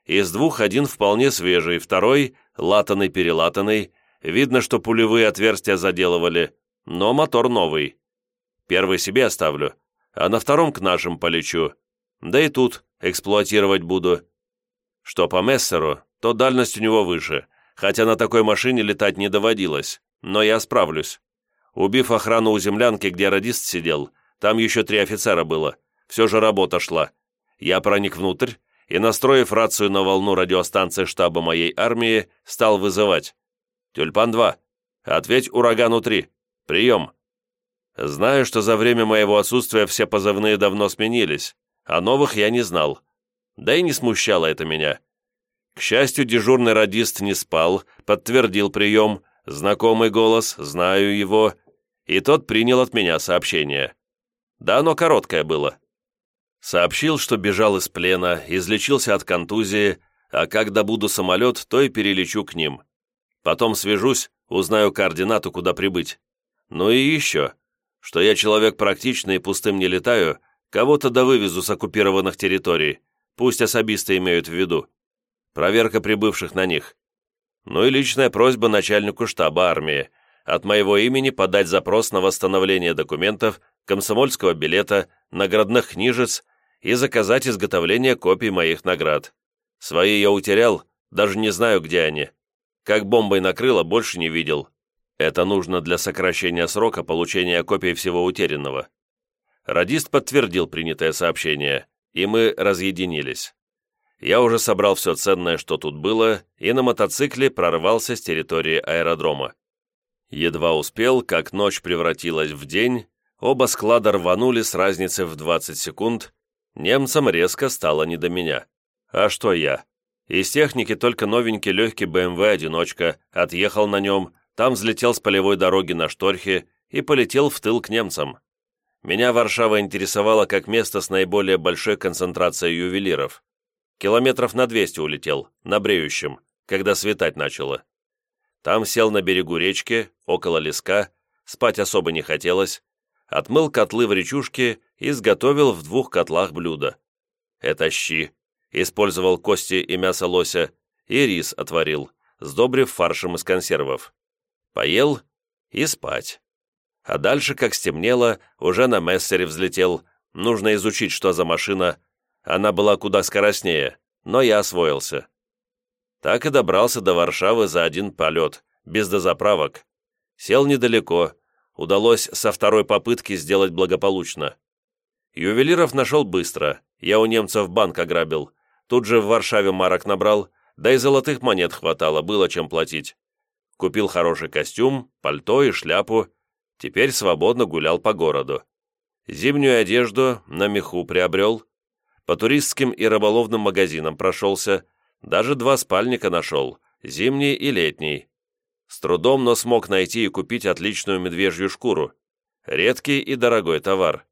Из двух один вполне свежий, второй — латанный-перелатанный, видно, что пулевые отверстия заделывали, но мотор новый. Первый себе оставлю, а на втором к нашим полечу. Да и тут эксплуатировать буду. Что по Мессеру, то дальность у него выше, хотя на такой машине летать не доводилось, но я справлюсь. Убив охрану у землянки, где радист сидел, там еще три офицера было, все же работа шла. Я проник внутрь, и, настроив рацию на волну радиостанции штаба моей армии, стал вызывать. «Тюльпан-2, ответь урагану-3, прием!» Знаю, что за время моего отсутствия все позывные давно сменились, а новых я не знал. Да и не смущало это меня. К счастью, дежурный радист не спал, подтвердил прием, знакомый голос, знаю его, и тот принял от меня сообщение. Да оно короткое было. Сообщил, что бежал из плена, излечился от контузии, а как добуду самолет, то и перелечу к ним. Потом свяжусь, узнаю координату, куда прибыть. Ну и еще, что я человек практичный и пустым не летаю, кого-то да с оккупированных территорий, пусть особисты имеют в виду. Проверка прибывших на них. Ну и личная просьба начальнику штаба армии от моего имени подать запрос на восстановление документов, комсомольского билета, наградных книжец и заказать изготовление копий моих наград. Свои я утерял, даже не знаю, где они. Как бомбой накрыло, больше не видел. Это нужно для сокращения срока получения копий всего утерянного. Радист подтвердил принятое сообщение, и мы разъединились. Я уже собрал все ценное, что тут было, и на мотоцикле прорвался с территории аэродрома. Едва успел, как ночь превратилась в день, оба склада рванули с разницей в 20 секунд, Немцам резко стало не до меня. А что я? Из техники только новенький легкий БМВ-одиночка, отъехал на нем, там взлетел с полевой дороги на шторхе и полетел в тыл к немцам. Меня Варшава интересовала как место с наиболее большой концентрацией ювелиров. Километров на 200 улетел, на бреющем, когда светать начало. Там сел на берегу речки, около леска, спать особо не хотелось, отмыл котлы в речушке и изготовил в двух котлах блюда. Это щи, использовал кости и мясо лося, и рис отварил, сдобрив фаршем из консервов. Поел и спать. А дальше, как стемнело, уже на мессере взлетел. Нужно изучить, что за машина. Она была куда скоростнее, но я освоился. Так и добрался до Варшавы за один полет, без дозаправок. Сел недалеко, удалось со второй попытки сделать благополучно. Ювелиров нашел быстро, я у немцев банк ограбил, тут же в Варшаве марок набрал, да и золотых монет хватало, было чем платить. Купил хороший костюм, пальто и шляпу, теперь свободно гулял по городу. Зимнюю одежду на меху приобрел, по туристским и рыболовным магазинам прошелся, даже два спальника нашел, зимний и летний. С трудом, но смог найти и купить отличную медвежью шкуру. Редкий и дорогой товар.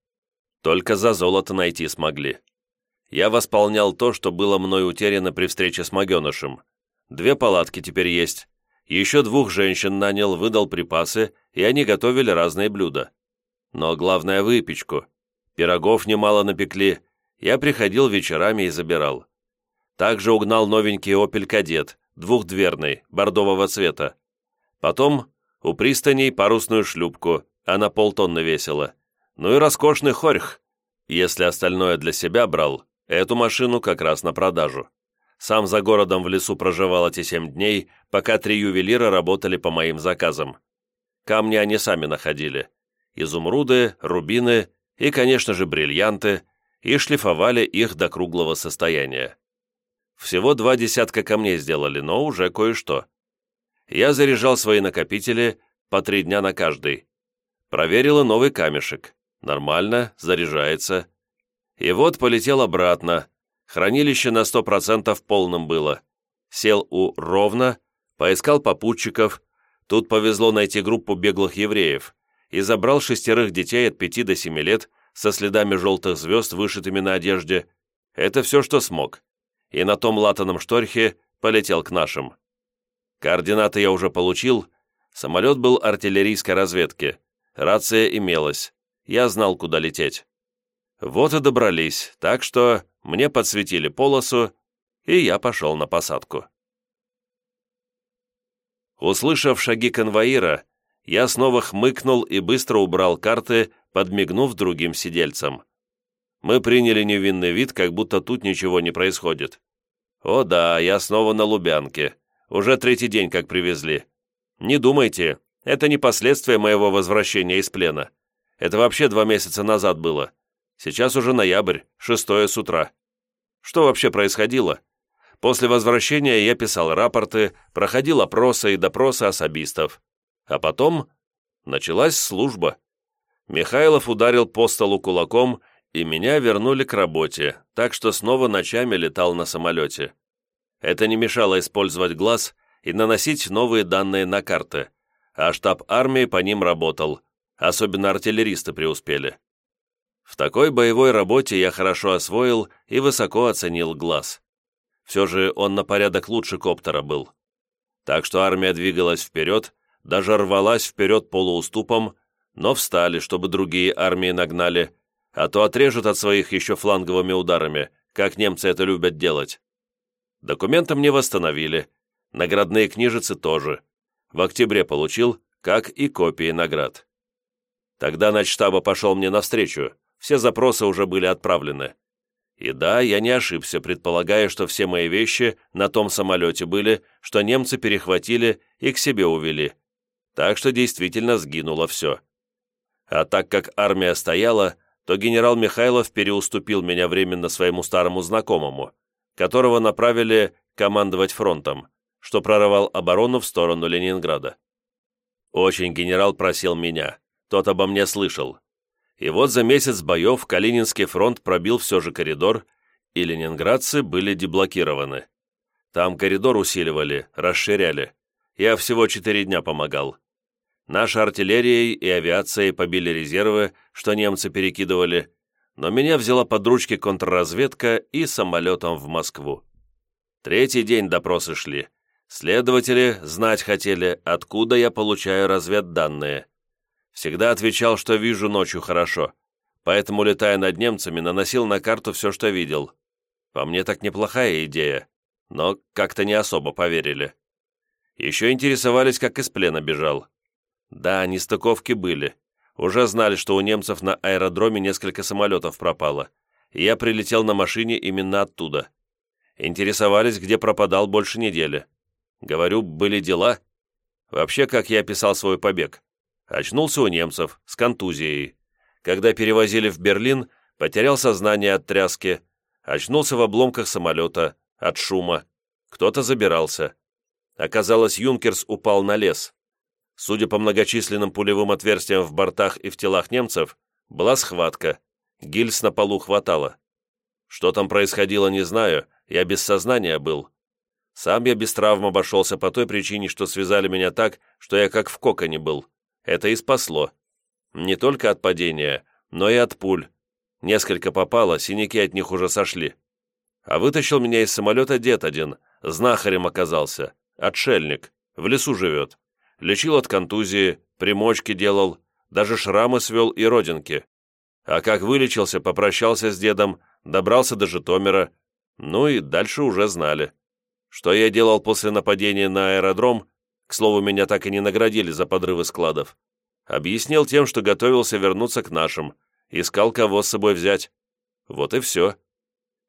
Только за золото найти смогли. Я восполнял то, что было мной утеряно при встрече с Магенышем. Две палатки теперь есть. Еще двух женщин нанял, выдал припасы, и они готовили разные блюда. Но главное – выпечку. Пирогов немало напекли. Я приходил вечерами и забирал. Также угнал новенький «Опель Кадет», двухдверный, бордового цвета. Потом у пристаней парусную шлюпку, она полтонны весила. Ну и роскошный хорьх. Если остальное для себя брал, эту машину как раз на продажу. Сам за городом в лесу проживал эти семь дней, пока три ювелира работали по моим заказам. Камни они сами находили. Изумруды, рубины и, конечно же, бриллианты, и шлифовали их до круглого состояния. Всего два десятка камней сделали, но уже кое-что. Я заряжал свои накопители по три дня на каждый. Проверила новый камешек. Нормально, заряжается. И вот полетел обратно. Хранилище на сто процентов полным было. Сел у ровно, поискал попутчиков. Тут повезло найти группу беглых евреев и забрал шестерых детей от пяти до семи лет со следами желтых звезд, вышитыми на одежде. Это все, что смог. И на том латаном шторхе полетел к нашим. Координаты я уже получил. Самолет был артиллерийской разведки. Рация имелась. Я знал, куда лететь. Вот и добрались, так что мне подсветили полосу, и я пошел на посадку. Услышав шаги конвоира, я снова хмыкнул и быстро убрал карты, подмигнув другим сидельцам. Мы приняли невинный вид, как будто тут ничего не происходит. О да, я снова на Лубянке. Уже третий день как привезли. Не думайте, это не последствия моего возвращения из плена. Это вообще два месяца назад было. Сейчас уже ноябрь, шестое с утра. Что вообще происходило? После возвращения я писал рапорты, проходил опросы и допросы особистов. А потом началась служба. Михайлов ударил по столу кулаком, и меня вернули к работе, так что снова ночами летал на самолете. Это не мешало использовать глаз и наносить новые данные на карты, а штаб армии по ним работал, особенно артиллеристы преуспели. В такой боевой работе я хорошо освоил и высоко оценил глаз. Все же он на порядок лучше коптера был. Так что армия двигалась вперед, даже рвалась вперед полууступом, но встали, чтобы другие армии нагнали, а то отрежут от своих еще фланговыми ударами, как немцы это любят делать. Документы мне восстановили, наградные книжицы тоже. В октябре получил, как и копии наград. Тогда начштаба пошел мне навстречу, все запросы уже были отправлены. И да, я не ошибся, предполагая, что все мои вещи на том самолете были, что немцы перехватили и к себе увели. Так что действительно сгинуло все. А так как армия стояла, то генерал Михайлов переуступил меня временно своему старому знакомому, которого направили командовать фронтом, что прорывал оборону в сторону Ленинграда. Очень генерал просил меня, тот обо мне слышал. И вот за месяц боев Калининский фронт пробил все же коридор, и ленинградцы были деблокированы. Там коридор усиливали, расширяли. Я всего четыре дня помогал. Наши артиллерией и авиацией побили резервы, что немцы перекидывали, но меня взяла под ручки контрразведка и самолетом в Москву. Третий день допросы шли. Следователи знать хотели, откуда я получаю разведданные. Всегда отвечал, что вижу ночью хорошо, поэтому, летая над немцами, наносил на карту все, что видел. По мне так неплохая идея, но как-то не особо поверили. Еще интересовались, как из плена бежал. Да, нестыковки были, уже знали, что у немцев на аэродроме несколько самолетов пропало, я прилетел на машине именно оттуда. Интересовались, где пропадал больше недели. Говорю, были дела. Вообще, как я описал свой побег. Очнулся у немцев, с контузией. Когда перевозили в Берлин, потерял сознание от тряски. Очнулся в обломках самолета, от шума. Кто-то забирался. Оказалось, Юнкерс упал на лес. Судя по многочисленным пулевым отверстиям в бортах и в телах немцев, была схватка. Гильз на полу хватало. Что там происходило, не знаю, я без сознания был. Сам я без травм обошелся по той причине, что связали меня так, что я как в коконе был. Это и спасло. Не только от падения, но и от пуль. Несколько попало, синяки от них уже сошли. А вытащил меня из самолета дед один, знахарем оказался, отшельник, в лесу живет. Лечил от контузии, примочки делал, даже шрамы свел и родинки. А как вылечился, попрощался с дедом, добрался до Житомира, ну и дальше уже знали. Что я делал после нападения на аэродром, к слову, меня так и не наградили за подрывы складов, объяснил тем, что готовился вернуться к нашим, искал кого с собой взять. Вот и все.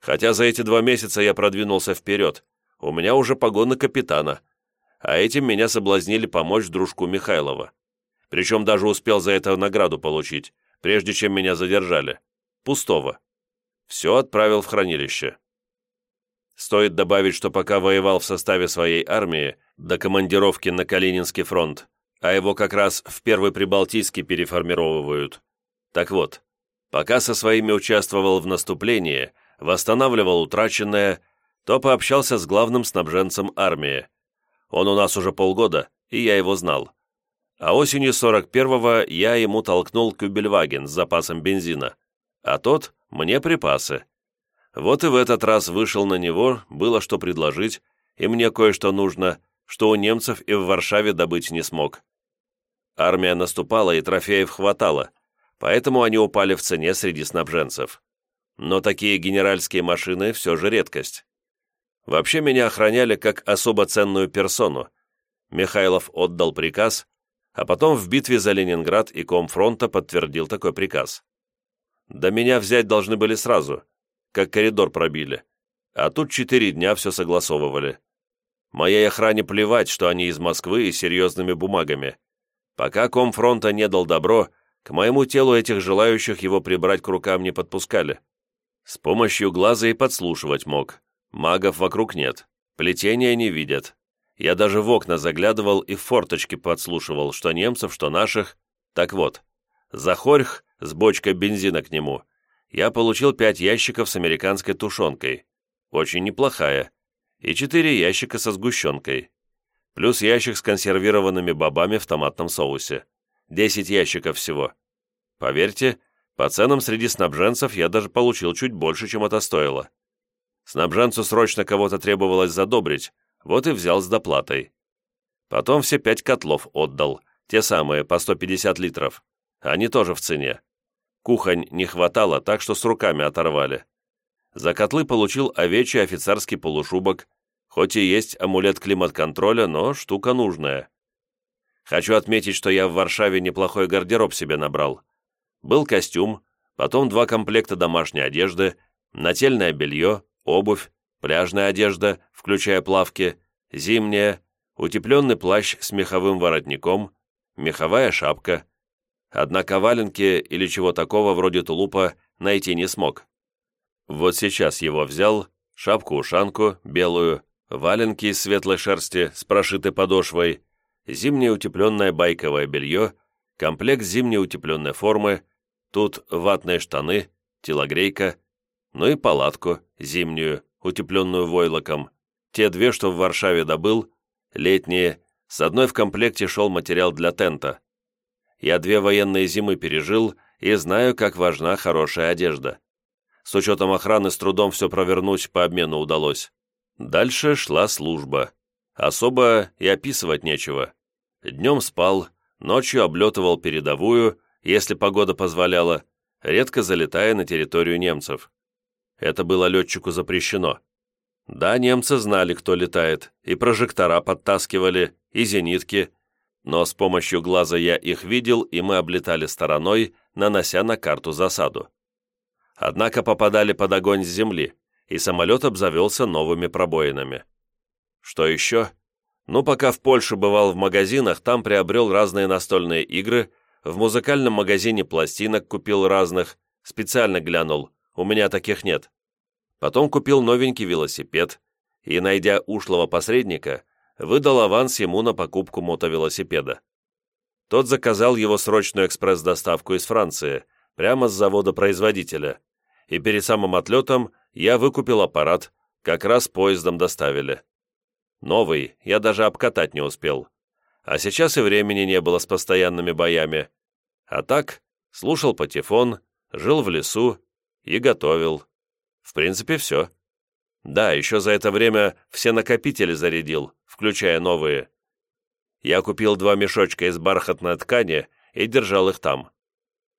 Хотя за эти два месяца я продвинулся вперед, у меня уже погоны капитана, а этим меня соблазнили помочь дружку Михайлова. Причем даже успел за это награду получить, прежде чем меня задержали. Пустого. Все отправил в хранилище. Стоит добавить, что пока воевал в составе своей армии, до командировки на Калининский фронт, а его как раз в Первый Прибалтийский переформировывают. Так вот, пока со своими участвовал в наступлении, восстанавливал утраченное, то пообщался с главным снабженцем армии. Он у нас уже полгода, и я его знал. А осенью 41-го я ему толкнул Кюбельваген с запасом бензина, а тот — мне припасы. Вот и в этот раз вышел на него, было что предложить, и мне кое-что нужно, что у немцев и в Варшаве добыть не смог. Армия наступала, и трофеев хватало, поэтому они упали в цене среди снабженцев. Но такие генеральские машины все же редкость. Вообще меня охраняли как особо ценную персону. Михайлов отдал приказ, а потом в битве за Ленинград и Комфронта подтвердил такой приказ. Да меня взять должны были сразу, как коридор пробили, а тут четыре дня все согласовывали. Моей охране плевать, что они из Москвы и серьезными бумагами. Пока Комфронта не дал добро, к моему телу этих желающих его прибрать к рукам не подпускали. С помощью глаза и подслушивать мог. Магов вокруг нет, плетения не видят, я даже в окна заглядывал и в форточки подслушивал, что немцев, что наших. Так вот, за хорьх с бочкой бензина к нему я получил пять ящиков с американской тушенкой. Очень неплохая. И четыре ящика со сгущенкой. Плюс ящик с консервированными бобами в томатном соусе. Десять ящиков всего. Поверьте, по ценам среди снабженцев я даже получил чуть больше, чем это стоило. Снабженцу срочно кого-то требовалось задобрить, вот и взял с доплатой. Потом все пять котлов отдал, те самые, по 150 литров. Они тоже в цене. Кухонь не хватало, так что с руками оторвали. За котлы получил овечий офицерский полушубок, хоть и есть амулет климат-контроля, но штука нужная. Хочу отметить, что я в Варшаве неплохой гардероб себе набрал. Был костюм, потом два комплекта домашней одежды, нательное белье, обувь, пляжная одежда, включая плавки, зимняя, утепленный плащ с меховым воротником, меховая шапка. Однако валенки или чего такого вроде тулупа найти не смог. Вот сейчас его взял, шапку-ушанку, белую, валенки из светлой шерсти с прошитой подошвой, зимнее утепленное байковое белье, комплект зимней утепленной формы, тут ватные штаны, телогрейка, ну и палатку зимнюю, утепленную войлоком, те две, что в Варшаве добыл, летние, с одной в комплекте шел материал для тента. Я две военные зимы пережил и знаю, как важна хорошая одежда. С учетом охраны с трудом все провернуть по обмену удалось. Дальше шла служба. Особо и описывать нечего. Днем спал, ночью облетывал передовую, если погода позволяла, редко залетая на территорию немцев. Это было летчику запрещено. Да, немцы знали, кто летает, и прожектора подтаскивали, и зенитки, но с помощью глаза я их видел, и мы облетали стороной, нанося на карту засаду. Однако попадали под огонь с земли, и самолет обзавелся новыми пробоинами. Что еще? Ну, пока в Польше бывал в магазинах, там приобрел разные настольные игры, в музыкальном магазине пластинок купил разных, специально глянул, у меня таких нет. Потом купил новенький велосипед и, найдя ушлого посредника, выдал аванс ему на покупку мотовелосипеда. Тот заказал его срочную экспресс-доставку из Франции, прямо с завода-производителя, и перед самым отлетом я выкупил аппарат, как раз поездом доставили. Новый, я даже обкатать не успел. А сейчас и времени не было с постоянными боями. А так, слушал патефон, жил в лесу и готовил. В принципе, все. Да, еще за это время все накопители зарядил, включая новые. Я купил два мешочка из бархатной ткани и держал их там.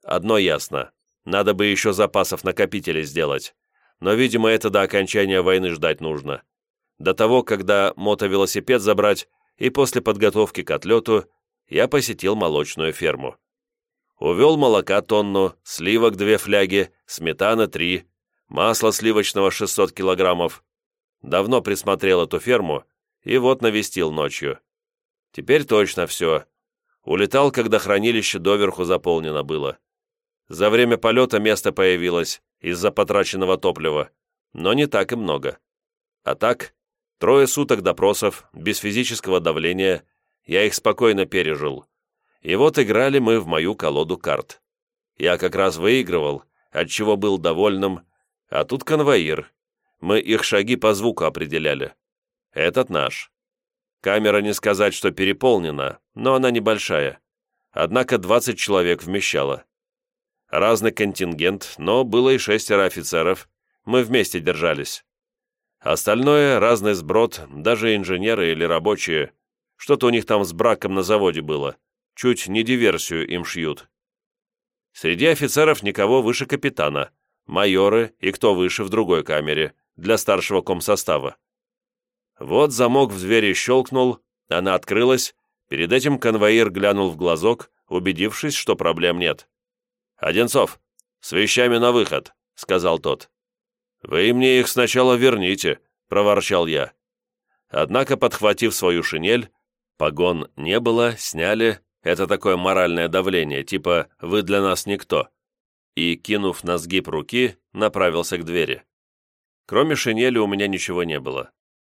Одно ясно. Надо бы еще запасов накопителей сделать. Но, видимо, это до окончания войны ждать нужно. До того, когда мотовелосипед забрать, и после подготовки к отлету я посетил молочную ферму. Увел молока тонну, сливок две фляги, сметана три, Масло сливочного 600 килограммов. Давно присмотрел эту ферму и вот навестил ночью. Теперь точно все. Улетал, когда хранилище доверху заполнено было. За время полета место появилось из-за потраченного топлива, но не так и много. А так, трое суток допросов, без физического давления, я их спокойно пережил. И вот играли мы в мою колоду карт. Я как раз выигрывал, отчего был довольным, а тут конвоир. Мы их шаги по звуку определяли. Этот наш. Камера не сказать, что переполнена, но она небольшая. Однако 20 человек вмещала. Разный контингент, но было и шестеро офицеров. Мы вместе держались. Остальное — разный сброд, даже инженеры или рабочие. Что-то у них там с браком на заводе было. Чуть не диверсию им шьют. Среди офицеров никого выше капитана, майоры и кто выше в другой камере, для старшего комсостава. Вот замок в двери щелкнул, она открылась, перед этим конвоир глянул в глазок, убедившись, что проблем нет. «Одинцов, с вещами на выход», — сказал тот. «Вы мне их сначала верните», — проворчал я. Однако, подхватив свою шинель, погон не было, сняли, это такое моральное давление, типа «вы для нас никто», и, кинув на сгиб руки, направился к двери. Кроме шинели у меня ничего не было.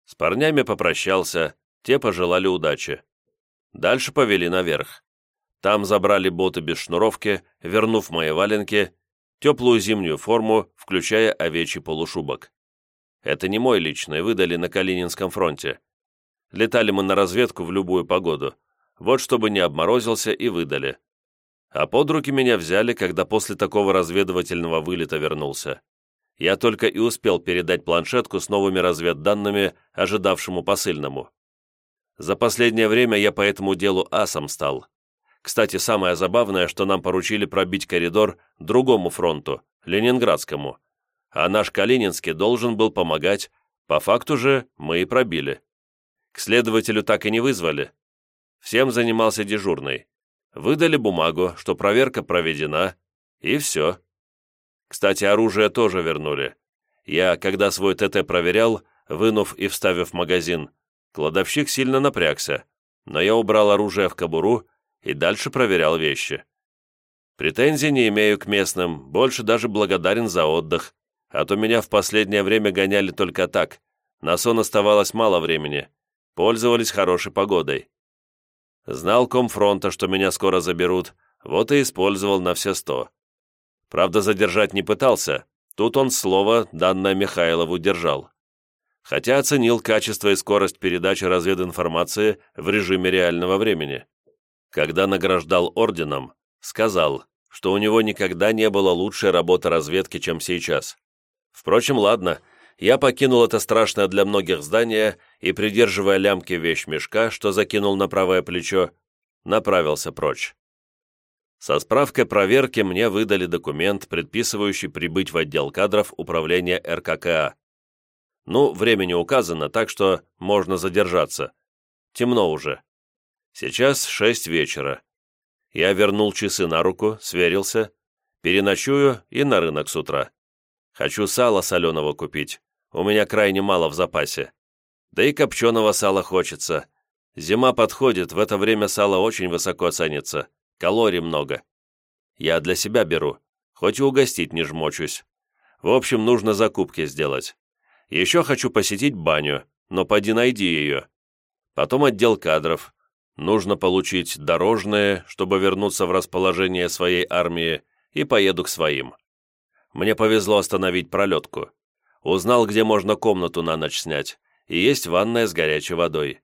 С парнями попрощался, те пожелали удачи. Дальше повели наверх. Там забрали боты без шнуровки, вернув мои валенки, теплую зимнюю форму, включая овечий полушубок. Это не мой личный, выдали на Калининском фронте. Летали мы на разведку в любую погоду. Вот чтобы не обморозился и выдали. А под руки меня взяли, когда после такого разведывательного вылета вернулся я только и успел передать планшетку с новыми разведданными ожидавшему посыльному. За последнее время я по этому делу асом стал. Кстати, самое забавное, что нам поручили пробить коридор другому фронту, Ленинградскому, а наш Калининский должен был помогать, по факту же мы и пробили. К следователю так и не вызвали. Всем занимался дежурный. Выдали бумагу, что проверка проведена, и все. Кстати, оружие тоже вернули. Я, когда свой ТТ проверял, вынув и вставив магазин, кладовщик сильно напрягся, но я убрал оружие в кобуру и дальше проверял вещи. Претензий не имею к местным, больше даже благодарен за отдых, а то меня в последнее время гоняли только так, на сон оставалось мало времени, пользовались хорошей погодой. Знал комфронта, что меня скоро заберут, вот и использовал на все сто. Правда, задержать не пытался, тут он слово, данное Михайлову, держал. Хотя оценил качество и скорость передачи развединформации в режиме реального времени. Когда награждал орденом, сказал, что у него никогда не было лучшей работы разведки, чем сейчас. Впрочем, ладно, я покинул это страшное для многих здание и, придерживая лямки вещмешка, что закинул на правое плечо, направился прочь. Со справкой проверки мне выдали документ, предписывающий прибыть в отдел кадров управления РККА. Ну, времени указано, так что можно задержаться. Темно уже. Сейчас шесть вечера. Я вернул часы на руку, сверился. Переночую и на рынок с утра. Хочу сала соленого купить. У меня крайне мало в запасе. Да и копченого сала хочется. Зима подходит, в это время сало очень высоко ценится. Калорий много. Я для себя беру, хоть и угостить не жмочусь. В общем, нужно закупки сделать. Еще хочу посетить баню, но поди найди ее. Потом отдел кадров. Нужно получить дорожные, чтобы вернуться в расположение своей армии, и поеду к своим. Мне повезло остановить пролетку. Узнал, где можно комнату на ночь снять, и есть ванная с горячей водой.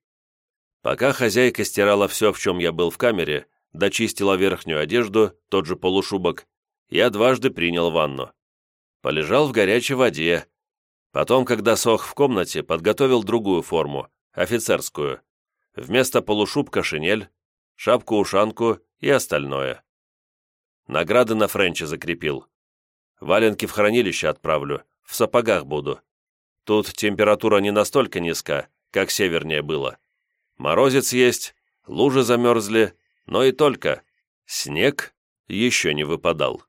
Пока хозяйка стирала все, в чем я был в камере, дочистила верхнюю одежду, тот же полушубок, я дважды принял ванну. Полежал в горячей воде. Потом, когда сох в комнате, подготовил другую форму, офицерскую. Вместо полушубка шинель, шапку-ушанку и остальное. Награды на френче закрепил. Валенки в хранилище отправлю, в сапогах буду. Тут температура не настолько низка, как севернее было. Морозец есть, лужи замерзли, но и только. Снег еще не выпадал.